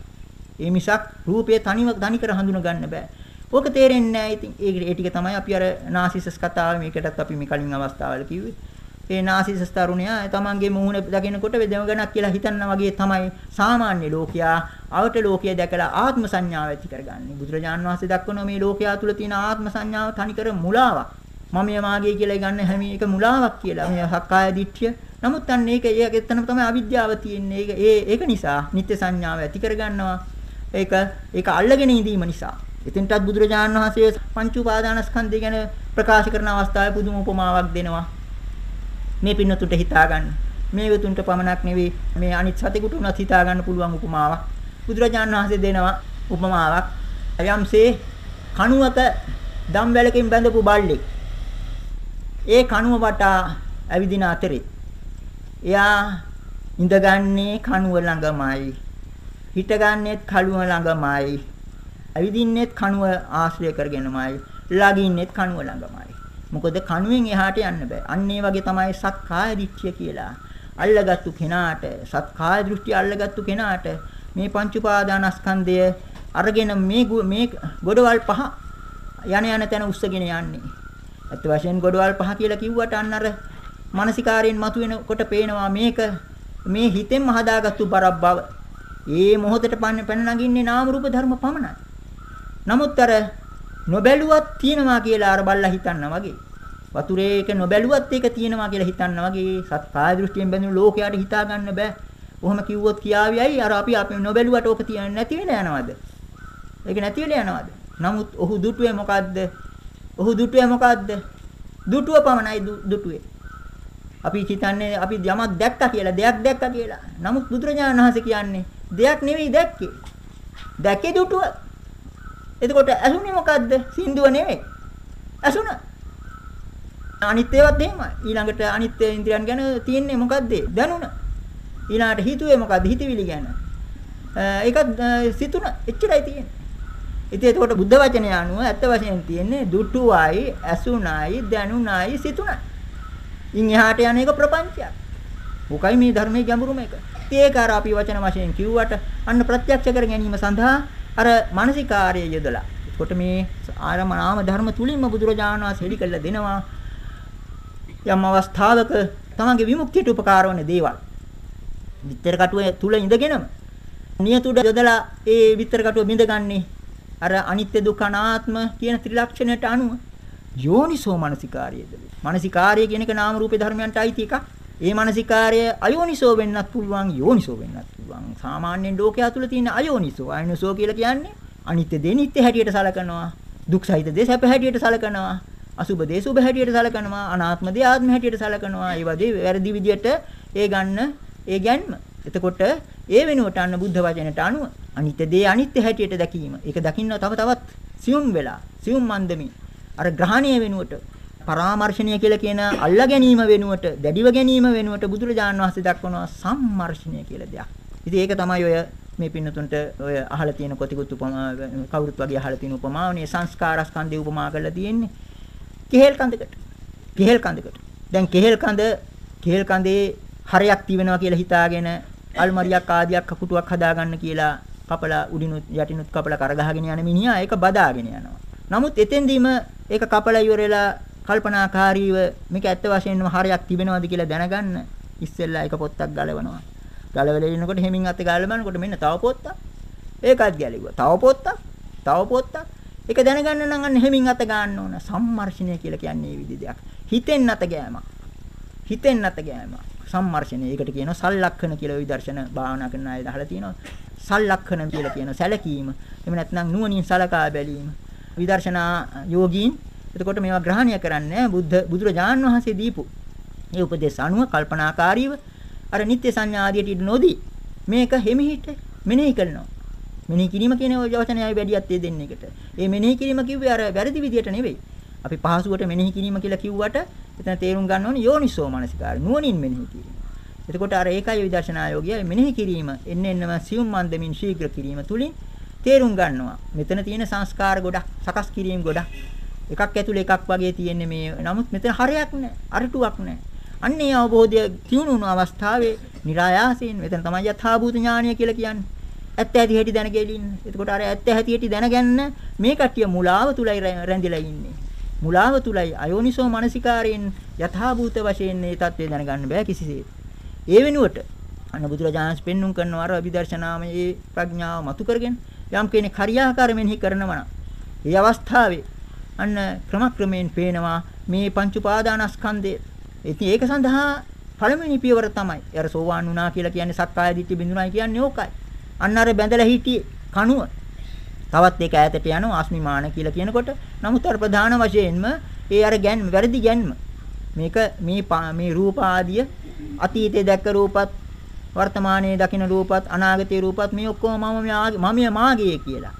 ඒ මිසක් රූපය තනිව තනිකර හඳුනා ගන්න බෑ. ඕක තේරෙන්නේ නැහැ. ඉතින් ඒ ටික තමයි අපි අර නාසිසස් කතාව මේකටත් අපි මේ කලින් අවස්ථාවල කිව්වේ. ඒ නාසිසස් තරුණයා තමන්ගේ මූණ දකිනකොට වෙදම ගණක් කියලා හිතනවා වගේ තමයි සාමාන්‍ය ලෝකයා අවට ලෝකය දැකලා ආත්ම සංඥාව ඇති කරගන්නේ. බුදුරජාන් වහන්සේ දක්වන මේ ලෝකයා තුල තියෙන ආත්ම සංඥාව තනිකර මුලාවක්. මම යමාගේ කියලා ගන්න හැම එක මුලාවක් කියලා. මේ හක්කාය දිට්ඨිය. නමුත් අන්න ඒක ඒක එතනම තමයි අවිද්‍යාව තියෙන්නේ. ඒක ඒක නිසා නිත්‍ය සංඥාව ඇති කරගන්නවා. ඒක ඒක අල්ලගෙන ඉඳීම නිසා. එතෙන්ටත් බුදුරජාණන් වහන්සේ පංච උපාදානස්කන්ධය ගැන ප්‍රකාශ කරන අවස්ථාවේ පුදුම උපමාවක් දෙනවා. මේ පින්නතුන්ට හිතා ගන්න. මේ වෙතුන්ට පමණක් නෙවෙයි මේ අනිත් සතෙකුට උනත් හිතා ගන්න පුළුවන් උපමාවක්. බුදුරජාණන් වහන්සේ දෙනවා උපමාවක්. යම්සේ කණුවක දම් වැලකින් බැඳපු බල්ලෙක්. ඒ කණුව වටා ඇවිදින අතරේ එයා ඉඳගන්නේ කණුව ළඟමයි. හිටගන්නේත් කළුව ළඟමයි. ඇවිදින්නෙත් කණුව ආශ්‍රය කරගෙනමයි ළඟින්නෙත් කණුව ළඟමයි. මොකද කණුවෙන් එහාට යන්න බෑ. අන්න ඒ වගේ තමයි සක්කාය දිට්ඨිය කියලා. අල්ලගත්තු කෙනාට සත්කාය දෘෂ්ටි අල්ලගත්තු කෙනාට මේ පංච උපාදානස්කන්ධය අරගෙන මේ මේ ගොඩවල් පහ යන යන තැන උස්සගෙන යන්නේ. අත් වශයෙන් ගොඩවල් පහ කියලා කිව්වට අන්න අර මානසිකාරයෙන් මතුවෙනකොට පේනවා මේක මේ හිතෙන්ම හදාගත්තු බරක් බව. ඒ මොහොතට පැන නගින්නේ නාම රූප ධර්ම පමණයි. නමුත් අර නොබැලුවත් තියනවා කියලා අර බල්ලා හිතන්නා වගේ. වතුරේ එක නොබැලුවත් ඒක තියෙනවා කියලා හිතන්නා වගේ සත්කාය දෘෂ්ටියෙන් බැඳුණු ලෝකයට හිතා ගන්න බෑ. කොහොම කිව්වොත් කියාවියයි අර අපි අපි නොබැලුවට ඕක තියන්නේ නැති වෙලා යනවද? ඒක නැති වෙලා යනවද? නමුත් ඔහු දුටුවේ මොකද්ද? ඔහු දුටුවේ මොකද්ද? දුටුව පමණයි දුටුවේ. අපි හිතන්නේ අපි යමක් දැක්කා කියලා දෙයක් දැක්කා කියලා. නමුත් බුදුරජාණන් වහන්සේ කියන්නේ දෙයක් නෙවෙයි දැක්කේ. දැකේ දුටුව. එතකොට ඇසුනේ මොකද්ද? සින්දුව නෙවෙයි. ඇසුණ. අනිත් ඒවාත් එහෙමයි. ඊළඟට අනිත් ඉන්ද්‍රියන් ගැන තියෙන්නේ මොකද්ද? දැනුණ. ඊළඟට හිතුවේ මොකද්ද? හිතවිලි ගැන. ඒකත් සිතුණ. එච්චරයි තියෙන්නේ. ඉතින් එතකොට බුද්ධ වචනය අනුව ඇත්ත වශයෙන් තියෙන්නේ දුටුවයි, ඇසුණයි, දැනුණයි, සිතුණයි. ඉන් එහාට යන එක ප්‍රපංචයක්. මොකයි මේ ධර්මයේ ගැඹුරුම එක. ඒක අර අපි වචන වශයෙන් කිව්වට අන්න ප්‍රත්‍යක්ෂ කර ගැනීම සඳහා අර මානසිකාර්යය යොදලා. එතකොට මේ ආරම නාම ධර්ම තුලින්ම බුදුරජාණන් වහන්සේ හෙළි කළ දෙනවා. යම් අවස්ථාවක තමන්ගේ විමුක්තියට උපකාර වන දේවල්. විතර කටුව තුල ඉඳගෙනම නියතුඩ යොදලා ඒ විතර කටුව බිඳගන්නේ අර අනිත්‍ය දුක්ඛ අනාත්ම කියන ත්‍රිලක්ෂණයට අනුව යෝනිසෝ මනසිකාර්යයද. මනසිකාර්යය කියන එක නාම රූපේ ධර්මයන්ට අයිති එකක්. ඒ මානසිකාර්ය අයෝනිසෝ වෙන්නත් පුළුවන් යෝනිසෝ වෙන්නත් පුළුවන්. සාමාන්‍යයෙන් ලෝකයා තුල තියෙන අයෝනිසෝ අයෝනිසෝ කියලා කියන්නේ අනිත්‍ය දේ නිත්‍ය හැටියට සලකනවා. දුක් සහිත දේ සැප හැටියට සලකනවා. අසුබ දේ සුබ හැටියට සලකනවා. අනාත්ම දේ ආත්ම හැටියට සලකනවා. ඒ වගේ වැරදි විදියට ඒ ගන්න ඒ ගැන්ම. එතකොට ඒ වෙනුවට අන්න බුද්ධ වචනයට අනුව අනිත්‍ය දේ අනිත්‍ය හැටියට දැකීම. ඒක දකින්න තව තවත් සියුම් වෙලා සියුම් මන්දමින් අර ග්‍රහණීය වෙනුවට පරාමර්ශණය කියලා කියන අල්ලා ගැනීම වෙනුවට දැඩිව ගැනීම වෙනුවට බුදුරජාණන් වහන්සේ දක්වනවා සම්මර්ෂණය කියලා දෙයක්. ඉතින් ඒක තමයි ඔය මේ පින්නතුන්ට ඔය අහලා තියෙන කොටිකුත් උපමා කවුරුත් වගේ අහලා තියෙන උපමාවනේ සංස්කාරස්කන්ධය උපමා කරලා තියෙන්නේ. කෙහෙල් කඳකට. කෙහෙල් කඳකට. දැන් කෙහෙල් කඳ කෙහෙල් කඳේ හරයක් තිබෙනවා කියලා හිතාගෙන අල්මරියක් ආදියක් කපුටුවක් හදාගන්න කියලා කපලා උඩිනුත් යටිනුත් කපලා කරගහගෙන යන මිනිහා ඒක බදාගෙන යනවා. නමුත් එතෙන්දීම ඒක කපලා ඉවරලා කල්පනාකාරීව මේක ඇත්ත වශයෙන්ම හරයක් තිබෙනවද කියලා දැනගන්න ඉස්සෙල්ලා එක පොත්තක් ගලවනවා. ගලවලා ඉන්නකොට හැමින් අත ගලවනකොට මෙන්න තව පොත්තක්. ඒකත් ගැලෙව්වා. තව පොත්තක්. තව පොත්තක්. ඒක දැනගන්න නම් අන්න හැමින් අත ගන්න ඕන. සම්මර්ෂණය කියලා කියන්නේ මේ විදි දෙයක්. හිතෙන් අත ගෑමක්. හිතෙන් අත ගෑමක්. සම්මර්ෂණය. ඒකට කියනවා සල්ලක්ෂණ කියලා විදර්ශන භාවනා කරන අය දහලා තියෙනවා. සල්ලක්ෂණ කියලා කියන සැලකීම. එහෙම නැත්නම් නුවණින් සලකා බැලීම. විදර්ශනා යෝගීන් එතකොට මේවා ග්‍රහණය කරන්නේ බුද්ධ බුදුරජාන් වහන්සේ දීපු මේ උපදේශ අනුව කල්පනාකාරීව අර නිත්‍ය සංඥා ආදියට ඉඳ නොදී මේක හිමිහිට මෙනෙහි කරනවා. මෙනෙහි කිරීම කියන වචනයයි වැඩියත් ඒ දෙන්න එකට. ඒ මෙනෙහි කිරීම කිව්වේ අර වැරදි විදියට නෙවෙයි. අපි පහසුවට මෙනෙහි කිරීම කියලා කිව්වට එතන තේරුම් ගන්න ඕනේ යෝනිසෝ මනසිකාරය. නුවණින් මෙනෙහි කිරීම. එතකොට අර ඒකයි විදර්ශනා යෝගිය මෙනෙහි කිරීම එන්න එන්නම සියුම් මන්දමින් ශීඝ්‍ර කිරීම තුලින් තේරුම් ගන්නවා. මෙතන තියෙන සංස්කාර ගොඩක් සකස් කිරීම ගොඩක් එකක් ඇතුලේ එකක් වගේ තියෙන්නේ මේ. නමුත් මෙතන හරයක් නැහැ. අරටුවක් නැහැ. අන්න ඒ අවබෝධය තියුණු වුණු අවස්ථාවේ નિરાයාසයෙන් මෙතන තමයි යථාභූත ඥානය කියලා කියන්නේ. ඇත්ත ඇති හැටි දැන ගැලින්න. එතකොට අර ඇත්ත ඇති හැටි දැනගන්න මේ කට්ටිය මුලාව තුලයි රැඳිලා ඉන්නේ. මුලාව තුලයි අයෝනිසෝ මානසිකාරයෙන් යථාභූත වශයෙන් මේ தත්ත්වය දැනගන්න බෑ කිසිසේත්. ඒ වෙනුවට අන්න බුදුරජාණන්ස් පෙන්눔 කරනවා අර අභිදර්ශනාමයේ ප්‍රඥාව මතු කරගෙන යම් කෙනෙක් හරියාකාර මෙනෙහි කරනවා නම් ඒ අවස්ථාවේ අන්න ක්‍රමක්‍රමයෙන් පේනවා මේ පංච උපාදානස්කන්ධය. ඉතින් ඒක සඳහා පළවෙනි පියවර තමයි. අර සෝවාන් වුණා කියලා කියන්නේ සක්කාය දිට්ඨි බිඳුනායි කියන්නේ ඕකයි. අන්න අර බැඳලා හිටියේ කණුව. තවත් ඒක ඈතට යනවා අස්මිමාන කියලා කියනකොට. නමුත් අර ප්‍රධාන වශයෙන්ම ඒ අර ගැන් වැරදි ගැන්ම. මේක මේ මේ රූප ආදිය අතීතයේ දැක්ක රූපත් වර්තමානයේ දකින රූපත් අනාගතයේ රූපත් මේ ඔක්කොම මම මම මාගේ කියලා.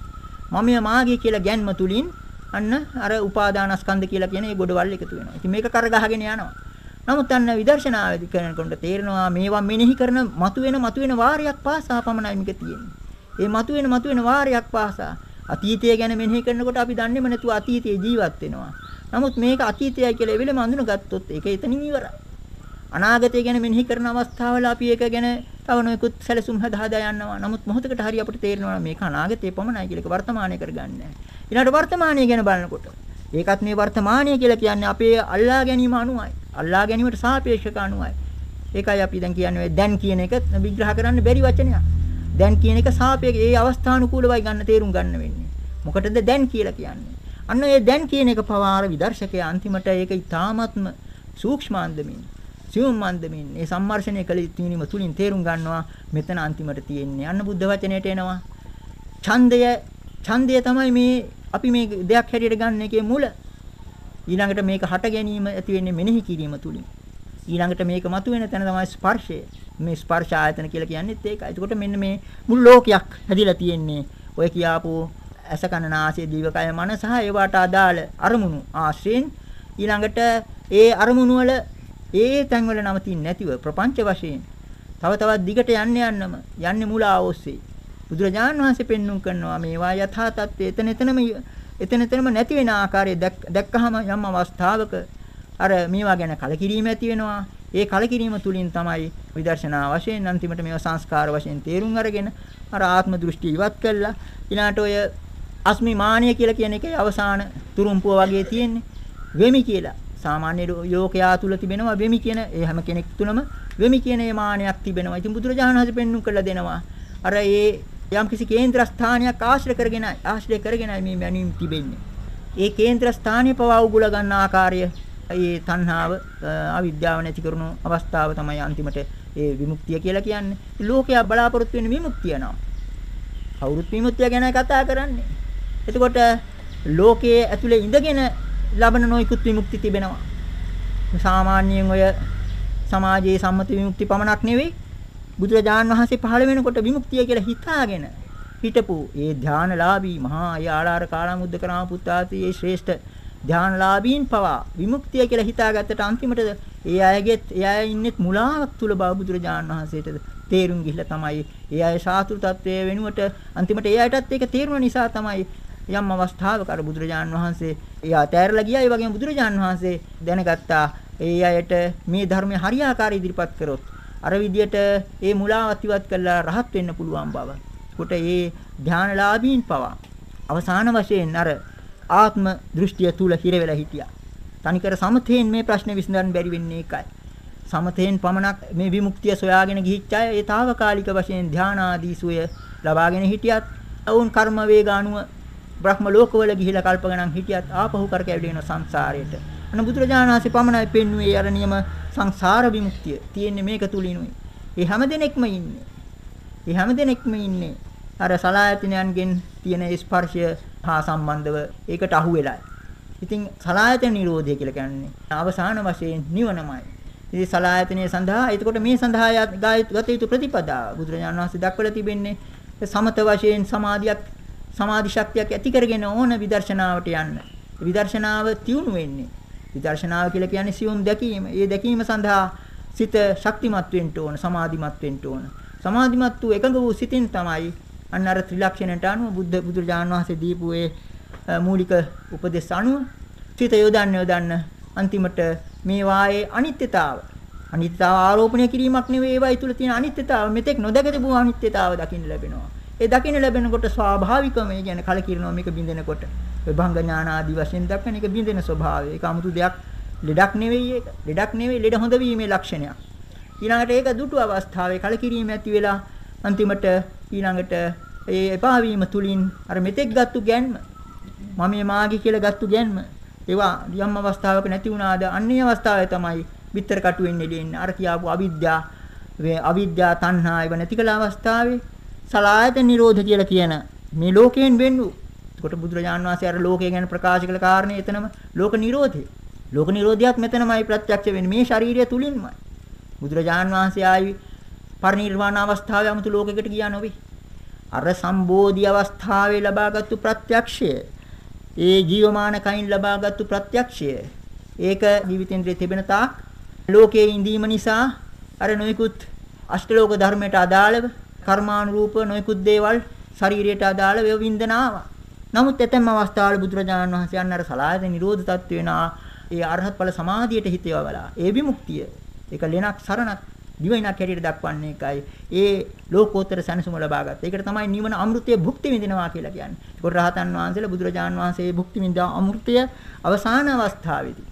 මම මාගේ කියලා ගැන්ම තුලින් අන්න අර උපාදානස්කන්ධ කියලා කියන ඒ ගොඩවල් එකතු වෙනවා. ඉතින් මේක කරගහගෙන යනවා. නමුත් අන්න විදර්ශනාවේදී කරනකොට තේරෙනවා මේවා මෙනෙහි කරන මතුවෙන මතුවෙන වාරයක් පාසා පමණයි මේක තියෙන්නේ. ඒ මතුවෙන මතුවෙන වාරයක් පාසා අතීතය ගැන මෙනෙහි කරනකොට අපි දන්නේම නැතුව අතීතයේ ජීවත් වෙනවා. නමුත් මේක අතීතයයි කියලා එවෙලම අඳුනගත්තොත් ඒක එතනින් ඉවරයි. අනාගතය ගැන මෙනෙහි කරන අවස්ථාවල අපි ඒක ගැන තව නොයෙකුත් සැලසුම් හදා හදා යනවා. නමුත් මොහොතකට හරි අපිට තේරෙනවා මේක අනාගතේ පමණයි කියලා ඒක වර්තමානයේ කරගන්නේ. ඊළඟට වර්තමානය ගැන බලනකොට ඒකත් මේ වර්තමානය කියලා කියන්නේ අපේ අල්ලා ගැනීම අනුවයි. අල්ලා ගැනීමට සාපේක්ෂක අනුවයි. ඒකයි අපි දැන් කියන්නේ දැන් කියන එක විග්‍රහ කරන්න බැරි වචනයක්. දැන් කියන එක සාපේක්ෂ ඒ අවස්ථානුකූලවයි ගන්න තේරුම් ගන්න වෙන්නේ. මොකටද දැන් කියලා කියන්නේ? අන්න ඒ දැන් කියන එක පවාර විදර්ශකයා අන්තිමට ඒක ඊ타ත්ම සූක්ෂමාන්දමින් සියුම්මන්දමින් මේ සම්මර්ෂණය කළ තීනීම තුලින් තේරුම් ගන්නවා මෙතන අන්තිමට තියෙන්නේ. අන්න බුද්ධ වචනයට එනවා. ඡන්දය ඡන්දය තමයි මේ අපි මේ දෙයක් හැටියට ගන්න එකේ මුල. ඊළඟට මේක හට ගැනීම ඇති වෙන්නේ මෙනෙහි කිරීම තුලින්. ඊළඟට මේක මතුවෙන තැන තමයි ස්පර්ශය. මේ ස්පර්ශ ආයතන කියලා කියන්නේත් ඒකයි. එතකොට මෙන්න මේ මුළු ලෝකයක් හැදිලා තියෙන්නේ ඔය කියාපු ඇස කන නාසය දිවකය මන සහ ඒවට අදාළ අරමුණු ආශ්‍රයෙන් ඊළඟට ඒ අරමුණු වල ඒ තැන්වල නවතින්නේ නැතිව ප්‍රපංච වශයෙන් තව තවත් දිගට යන්න යන්නම යන්නේ මුලා ඔස්සේ බුදුරජාණන් වහන්සේ පෙන්눔 කරනවා මේවා යථා තත්ත්වය එතන එතනම එතන එතනම නැති වෙන ආකාරය දැක්කහම යම් අවස්ථාවක අර මේවා ගැන කලකිරීම ඇති වෙනවා. ඒ කලකිරීම තුලින් තමයි විදර්ශනා වශයෙන් අන්තිමට මේවා සංස්කාර වශයෙන් තේරුම් අරගෙන අර ආත්ම දෘෂ්ටි ඉවත් කළා. ඊළාට ඔය අස්මිමානිය කියලා කියන එකේ අවසාන තුරුම්පුව වගේ තියෙන්නේ වෙමි කියලා. සාමාන්‍ය ලෝකයා තුල තිබෙනවා වෙමි කියන ඒ හැම කෙනෙක් තුනම වෙමි කියන ඒ මානයක් තිබෙනවා. ඉතින් බුදුරජාණන් වහන්සේ පෙන්눔 කළා දෙනවා. අර ඒ යම්කිසි කේන්ද්‍ර ස්ථානයක් ආශ්‍රය කරගෙන ආශ්‍රය කරගෙනයි මේ මැනීම් තිබෙන්නේ. ඒ කේන්ද්‍ර ස්ථානයේ පවා උගුල ගන්න ආකාරය ඒ තණ්හාව අවිද්‍යාව නැති කරන අවස්ථාව තමයි අන්තිමට ඒ විමුක්තිය කියලා කියන්නේ. ලෝකයා බලාපොරොත්තු වෙන විමුක්තිය නෝ. කවුරුත් විමුක්තිය ගැන කතා කරන්නේ. එතකොට ලෝකයේ ඇතුලේ ඉඳගෙන ලබන නොයිකුත් විමුක්ති තිබෙනවා. සාමාන්‍යයෙන් ඔය සමාජයේ සම්මත විමුක්ති පමණක් නෙවෙයි බුදුරජාණන් වහන්සේ පහළ වෙනකොට විමුක්තිය කියලා හිතාගෙන හිටපු ඒ ධානලාභී මහා යාලාර කාලමුද්ද කරාම පුත්තාති ඒ ශ්‍රේෂ්ඨ ධානලාභීන් පවා විමුක්තිය කියලා හිතාගත්තට අන්තිමට ඒ අයගෙත් ඒ අය ඉන්නෙත් මුලාවක් තුල බව බුදුරජාණන් වහන්සේට තේරුම් ගිහිල්ලා තමයි ඒ අය සාතුරු තත්වයේ වෙනුවට අන්තිමට ඒ අයටත් ඒක තේරුණ නිසා තමයි යම් අවස්ථාවක අර බුදුරජාණන් වහන්සේ ඒ අතෑරලා ගියා ඒ වගේම බුදුරජාණන් වහන්සේ දැනගත්තා ඒ අයට මේ ධර්මය හරියාකාර ඉදිරිපත් කරොත් අර විදියට ඒ මුලාවත් ඉවත් කරලා රහත් වෙන්න පුළුවන් බව. කොට ඒ ධානලාභීන් පවා අවසාන වශයෙන් අර ආත්ම දෘෂ්ටිය තුල හිර වෙලා හිටියා. තනිකර සමතේන් මේ ප්‍රශ්නේ විසඳන්න බැරි වෙන්නේ ඒකයි. සමතේන් පමණක් මේ විමුක්තිය සොයාගෙන ගිහිච්ච අය ඒ తాවකාලික වශයෙන් ධානාදී සුවය ලබාගෙන හිටියත් වුන් කර්ම වේග අනුව බ්‍රහ්ම ලෝකවල ගිහිලා කල්ප ගණන් හිටියත් ආපහු කරකැවිලා යන සංසාරයට. අන බුදුරජාණන් වහන්සේ පමණයි පෙන්වුවේ අර නියම සංසාර විමුක්තිය තියෙන්නේ මේක තුලිනුයි. ඒ හැම දිනෙකම ඉන්නේ. ඒ හැම දිනෙකම ඉන්නේ අර සලායතනයන්ගෙන් තියෙන ස්පර්ශය හා සම්බන්ධව ඒකට අහු වෙලා. ඉතින් සලායතන නිරෝධය කියලා කියන්නේ අවසාන වශයෙන් නිවනමයි. ඉතින් සලායතනය සඳහා එතකොට මේ සඳහා ගත යුතු ප්‍රතිපදාව බුදුරජාණන් වහන්සේ දක්වලා තිබෙන්නේ සමත වශයෙන් සමාධියක් සමාධි ශක්තියක් ඇති කරගෙන ඕන විදර්ශනාවට යන්න. විදර්ශනාව තියුණු වෙන්නේ විදර්ශනාව කියලා කියන්නේ සියුම් දැකීම. ඒ දැකීම සඳහා සිත ශක්තිමත් වෙන්න ඕන, සමාධිමත් වෙන්න ඕන. සමාධිමත් වූ එකඟ වූ සිතින් තමයි අන්න අර ත්‍රිලක්ෂණයට අනුව බුද්ධ බුදුරජාණන් වහන්සේ දීපු ඒ මූලික උපදේශ අනුව සිත යොදන්න යොදන්න අන්තිමට මේ වායේ අනිත්‍යතාව අනිත්‍යතාව ආරෝපණය කිරීමක් නෙවෙයි ඒවයි තුල තියෙන අනිත්‍යතාව මෙතෙක් නොදක තිබූ අනිත්‍යතාව දකින්න ලැබෙනවා. ඒ දකින්න ලැබෙනකොට ස්වාභාවිකවම ඒ කියන්නේ කලකිරෙනවා මේක බින්දෙනකොට. විභංග ඥාන ආදී වශයෙන් දක්වන එක බින්දෙන ස්වභාවය. ඒක 아무තු දෙයක් ලෙඩක් නෙවෙයි ඒක. ලෙඩක් නෙවෙයි ලෙඩ හොඳ වීමේ ලක්ෂණයක්. ඊළඟට ඒක දුටු අවස්ථාවේ කලකිරීම ඇති වෙලා අන්තිමට ඊළඟට ඒ එපා වීම තුලින් අර මෙතෙක් ගත්තු ගැන්ම මම මේ මාගේ කියලා ගත්තු ගැන්ම ඒවා යම් අවස්ථාවක නැති වුණාද අන්නේ අවස්ථාවේ තමයි bitter කටු වෙන්නේ දෙන්නේ. අර කියාපු අවිද්‍යා අවිද්‍යා තණ්හා ඒව නැති කළ අවස්ථාවේ සලායත නිරෝධ කියලා කියන මේ ලෝකයෙන් වෙන්නු එතකොට බුදුරජාන් වහන්සේ අර ලෝකය ගැන ප්‍රකාශ කළ කාරණේ එතනම ලෝක නිරෝධය. ලෝක නිරෝධයත් මෙතනමයි ප්‍රත්‍යක්ෂ වෙන්නේ මේ ශාරීරිය තුලින්මයි. බුදුරජාන් වහන්සේ ආයි පරිනිර්වාණ අවස්ථාවේ 아무තු ලෝකයකට ගියා නොවේ. අර සම්බෝධි අවස්ථාවේ ලබාගත්තු ප්‍රත්‍යක්ෂය ඒ ජීවමාන කයින් ලබාගත්තු ප්‍රත්‍යක්ෂය ඒක ජීවිතේන්ද්‍රයේ තිබෙන තාක් ලෝකයේ ඉඳීම නිසා අර නොයිකුත් අෂ්ටලෝක ධර්මයට අදාළව කර්මානුරූප නොයිකුත් දේවල් ශරීරයට අදාළ වේව වින්දනාවා නමුත් ඇතැම් අවස්ථාවල බුදුරජාණන් වහන්සේ අන්න අර සලායත නිරෝධ තත්ත්ව වෙනා ඒ අරහත් ඵල සමාධියට හිත යවලා ඒ විමුක්තිය ඒක ලෙනක් සරණක් දිවිනක් හැටියට දක්වන්නේ එකයි ඒ ලෝකෝත්තර සැනසුම ලබා ගත්ත. ඒකට තමයි නිවන අමෘතය භුක්ති විඳිනවා කියලා කියන්නේ. ඒකට රහතන් වහන්සේලා බුදුරජාණන් වහන්සේ භුක්ති විඳා අමෘතය අවසාන අවස්ථාවේදී.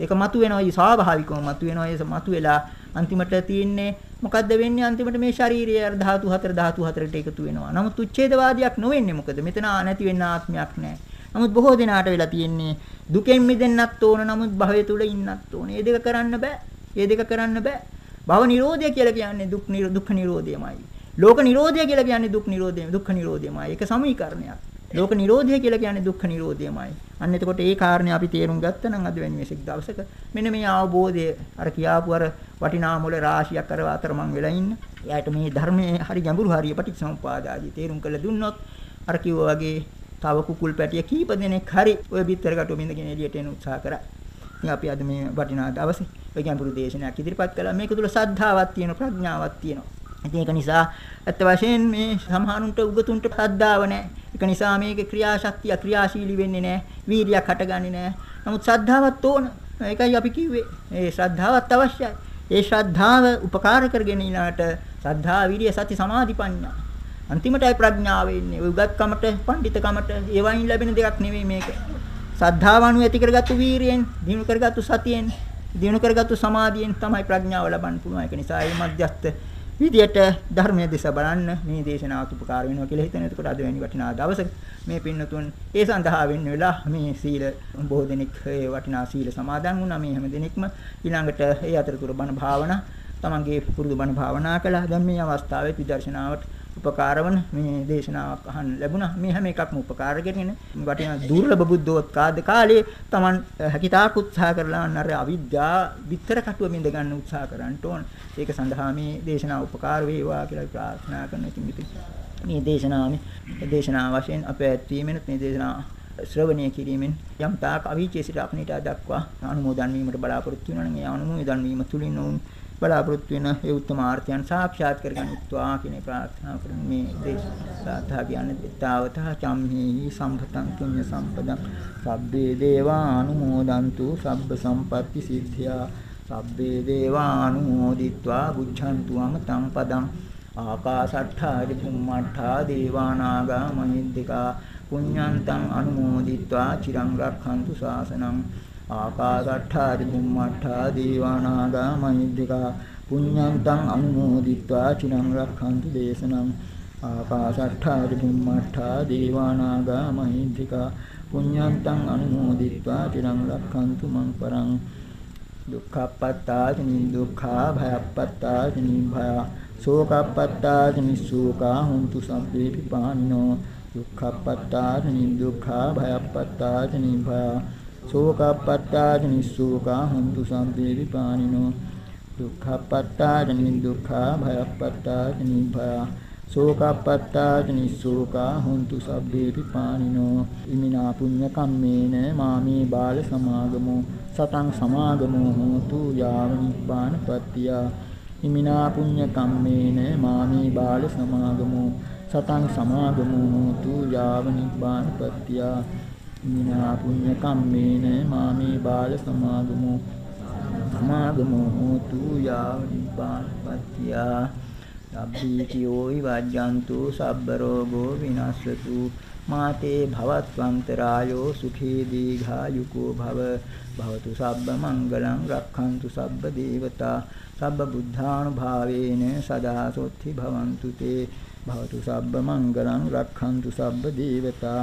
ඒක මතු වෙනවා ස්වාභාවිකවම මතු වෙනවා ඒ මතු වෙලා අන්තිමට තියෙන්නේ මොකද්ද වෙන්නේ අන්තිමට මේ ශාරීරිය ධාතු හතර ධාතු හතරට එකතු වෙනවා. නමුත් උච්ඡේදවාදියක් නොවෙන්නේ මොකද? මෙතන නැති වෙන්න ආත්මයක් නැහැ. නමුත් බොහෝ දිනාට වෙලා තියෙන්නේ දුකෙන් මිදෙන්නත් ඕන නමුත් භවය තුල ඉන්නත් ඕන. මේ දෙක කරන්න බෑ. මේ දෙක කරන්න බෑ. භව නිරෝධය කියලා කියන්නේ දුක් දුක්ඛ නිරෝධයමයි. ලෝක නිරෝධය කියලා කියන්නේ දුක් නිරෝධය දුක්ඛ නිරෝධයමයි. ඒක සමීකරණයක්. ලෝක නිරෝධය කියලා කියන්නේ දුක්ඛ නිරෝධයමයි. අන්න එතකොට ඒ කාරණේ අපි තේරුම් ගත්තනම් අද වෙන මේසෙක් දවසක මෙන්න මේ අවබෝධය අර කියාපු අර වටිනා මොළ රාශියක් අර අතරමං වෙලා ඉන්න. එයාට මේ ධර්මයේ හරි ගැඹුරු හරිය පටිච්චසමුපාද ආදී තේරුම් කරලා දුන්නොත් අර කිව්වා වගේ තව කුකුල් පැටිය කීප දෙනෙක් හරි ඔය බිත්තර කටු බින්දගෙන එළියට එන උත්සාහ කරා. ඉතින් අපි අද මේ වටිනා දවසේ ඔය ගැඹුරු දේශනාවක් ඉදිරිපත් කළා. මේක තුල සද්ධාවක් තියෙනවා ප්‍රඥාවක් තියෙනවා. ඉතින් ඒක නිසා ඇත්ත වශයෙන් මේ සමහරුන්ට උගතුන්ට ශ්‍රද්ධාව නැහැ. ඒක නිසා මේකේ ක්‍රියාශක්තිය ක්‍රියාශීලී වෙන්නේ නැහැ. වීරියක් හටගන්නේ නැහැ. නමුත් ශ්‍රද්ධාවත් ඕන. ඒකයි අපි කිව්වේ. ඒ ශ්‍රද්ධාවත් අවශ්‍යයි. ඒ ශ්‍රද්ධාව උපකාර කරගෙන ඉනාට ශ්‍රද්ධා, විරිය, සති, සමාධි, ප්‍රඥා. අන්තිමටයි ප්‍රඥාව එන්නේ. ඔය උගත්කමට, පඬිතකමට ඒවයින් ලැබෙන දෙයක් නෙවෙයි මේක. ශ්‍රද්ධාව අනුව ඇති කරගත්තු වීරියෙන්, දිනු කරගත්තු සතියෙන්, දිනු කරගත්තු සමාධියෙන් තමයි ප්‍රඥාව ලබන්න පුළුවන්. ඒක නිසා මේ මධ්‍යස්ත විදියට ධර්මයේ දෙස බලන්න මේ දේශනාවත් උපකාර වෙනවා කියලා හිතන. එතකොට අද වැනි වටිනා දවසක මේ පින්නතුන් ඒ සඳහා වෙන්න වෙලා මේ සීල බොහෝ දෙනෙක් ඒ වටිනා සීල සමාදන් වුණා. මේ හැම දෙනෙක්ම ඊළඟට ඒ අතරතුර බණ භාවනා තමන්ගේ පුරුදු බණ භාවනා කළා. දැන් මේ අවස්ථාවේ විදර්ශනාවට උපකාර වන මේ දේශනාවක් අහන්න ලැබුණා. මේ හැම එකක්ම උපකාර කරගෙන වටිනා දුර්ලභ බුද්ධෝත්පාද කාලේ Taman හැකිතාක් උත්සාහ කරලා අර අවිද්‍යා විතර කටුව බින්ද ගන්න උත්සාහ කරන්න ඕන. ඒක සඳහා මේ දේශනාව උපකාර වේවා කියලා ප්‍රාර්ථනා කරන ඉතින් මේ දේශනාව දේශනා වශයෙන් අප ඇත්වීමෙන් මේ දේශනාව ශ්‍රවණය කිරීමෙන් යම් තාක් අවීචේ සිට අපනිට දක්වා අනුමෝදන් වීමට බලාපොරොත්තු වෙනවා නම් ඒ අනුමෝදන් වීම තුලින් උන් බලාපොරොත්තු වෙන ඒ උත්තම ආර්ථයන් සාක්ෂාත් කරගනිත්වා කියන ප්‍රාර්ථනා කරන මේ දේශනා කියන්නේ තාවතා චම්හි සම්පතං පුඤ්ඤ සම්පදං. සබ්බේ දේවා අනුමෝදන්තු සබ්බ සම්පatti සිද්ධා. සබ්බේ දේවා අනුමෝදිත්වා බුද්ධන්තු අමතං පදං. ආකාශට්ඨා චුම්මට්ඨා දේවානාගා මහිද්దికා. පුඤ්ඤන්තං අනුමෝදිත්වා චිරං රක්ඛන්තු ශාසනං. ආකාසට්ඨාදි බුම්මට්ඨාදි වානාගාමහිද්దికා පුඤ්ඤං තං අනුමෝදිत्वा චිරං රක්ඛන්තු දේශනම් ආකාසට්ඨාදි බුම්මට්ඨාදි වානාගාමහිද්దికා පුඤ්ඤං තං අනුමෝදිत्वा චිරං රක්ඛන්තු මං පරං දුක්ඛප්පත්තාති නිදුක්ඛා භයප්පත්තාති නිභයා शोकपत्तानि शोका हुन्तु सम्पे पिपानिनो दुःखपत्तानि दुःखा भयपत्तानि भया සෝකප්පත්තාජ නිස්සෝකා හොන්තු සම්පේ විපානිනෝ දුක්ඛප්පත්තාජ නිදුක්ඛා භයප්පත්තාජ නිභය සෝකප්පත්තාජ නිස්සෝකා හොන්තු සබ්බේ විපානිනෝ ඉමිනා පුඤ්ඤ කම්මේන මාමේ බාල සමාගමෝ. සතං සමාගමෝ හෝතු යාව නිබ්බානපත්තිය ඉමිනා පුඤ්ඤ කම්මේන මාමේ බාල සමාගමෝ. සතං සමාගමෝ හෝතු යාව නිබ්බානපත්තිය මිනා පුඤ්ඤ කම්මේන මාමේ බාල සමාගමෝ සමාගමෝ හෝතු යාව නිපාතපත්තියා. සබ්බීතියෝ විවජ්ජන්තු සබ්බ රෝගෝ විනස්සතු මාතේ භවත්වන්තරායෝ සුඛී දීඝායුකෝ භව. භවතු සබ්බ මංගලං රක්ඛන්තු සබ්බ දේවතා. සබ්බ බුද්ධානුභාවේන සදා සොත්ති භවන්තු තේ. භවතු සබ්බ මංගලං රක්ඛන්තු සබ්බ දේවතා.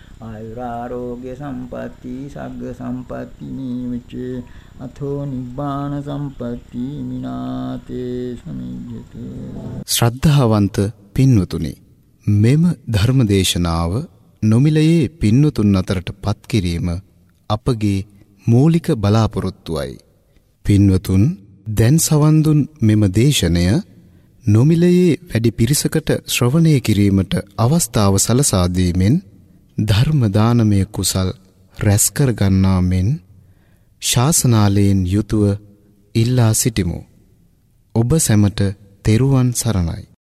ආයුරාෝග්‍ය සම්පatti සග්ග සම්පatti නීවචේ අතෝ නිබ්බාන සම්පatti මිනාතේ සමිජ්ජතු. ශ්‍රද්ධාවන්ත පින්වතුනි මෙම ධර්මදේශනාව නොමිලයේ පින්වතුන් අතරට පත් කිරීම අපගේ මූලික බලාපොරොත්තුවයි. පින්වතුන් දැන් සවන් දුන් මෙම දේශනය නොමිලයේ වැඩි පිරිසකට ශ්‍රවණය කිරීමට අවස්ථාව සලසා දීමෙන් ධර්ම දානමය කුසල් රැස්කර ගන්නා මෙන් ශාසනාලයෙන් යුතුව ඉල්ලා සිටිමු. ඔබ සැමට තෙරුවන් සරණයි.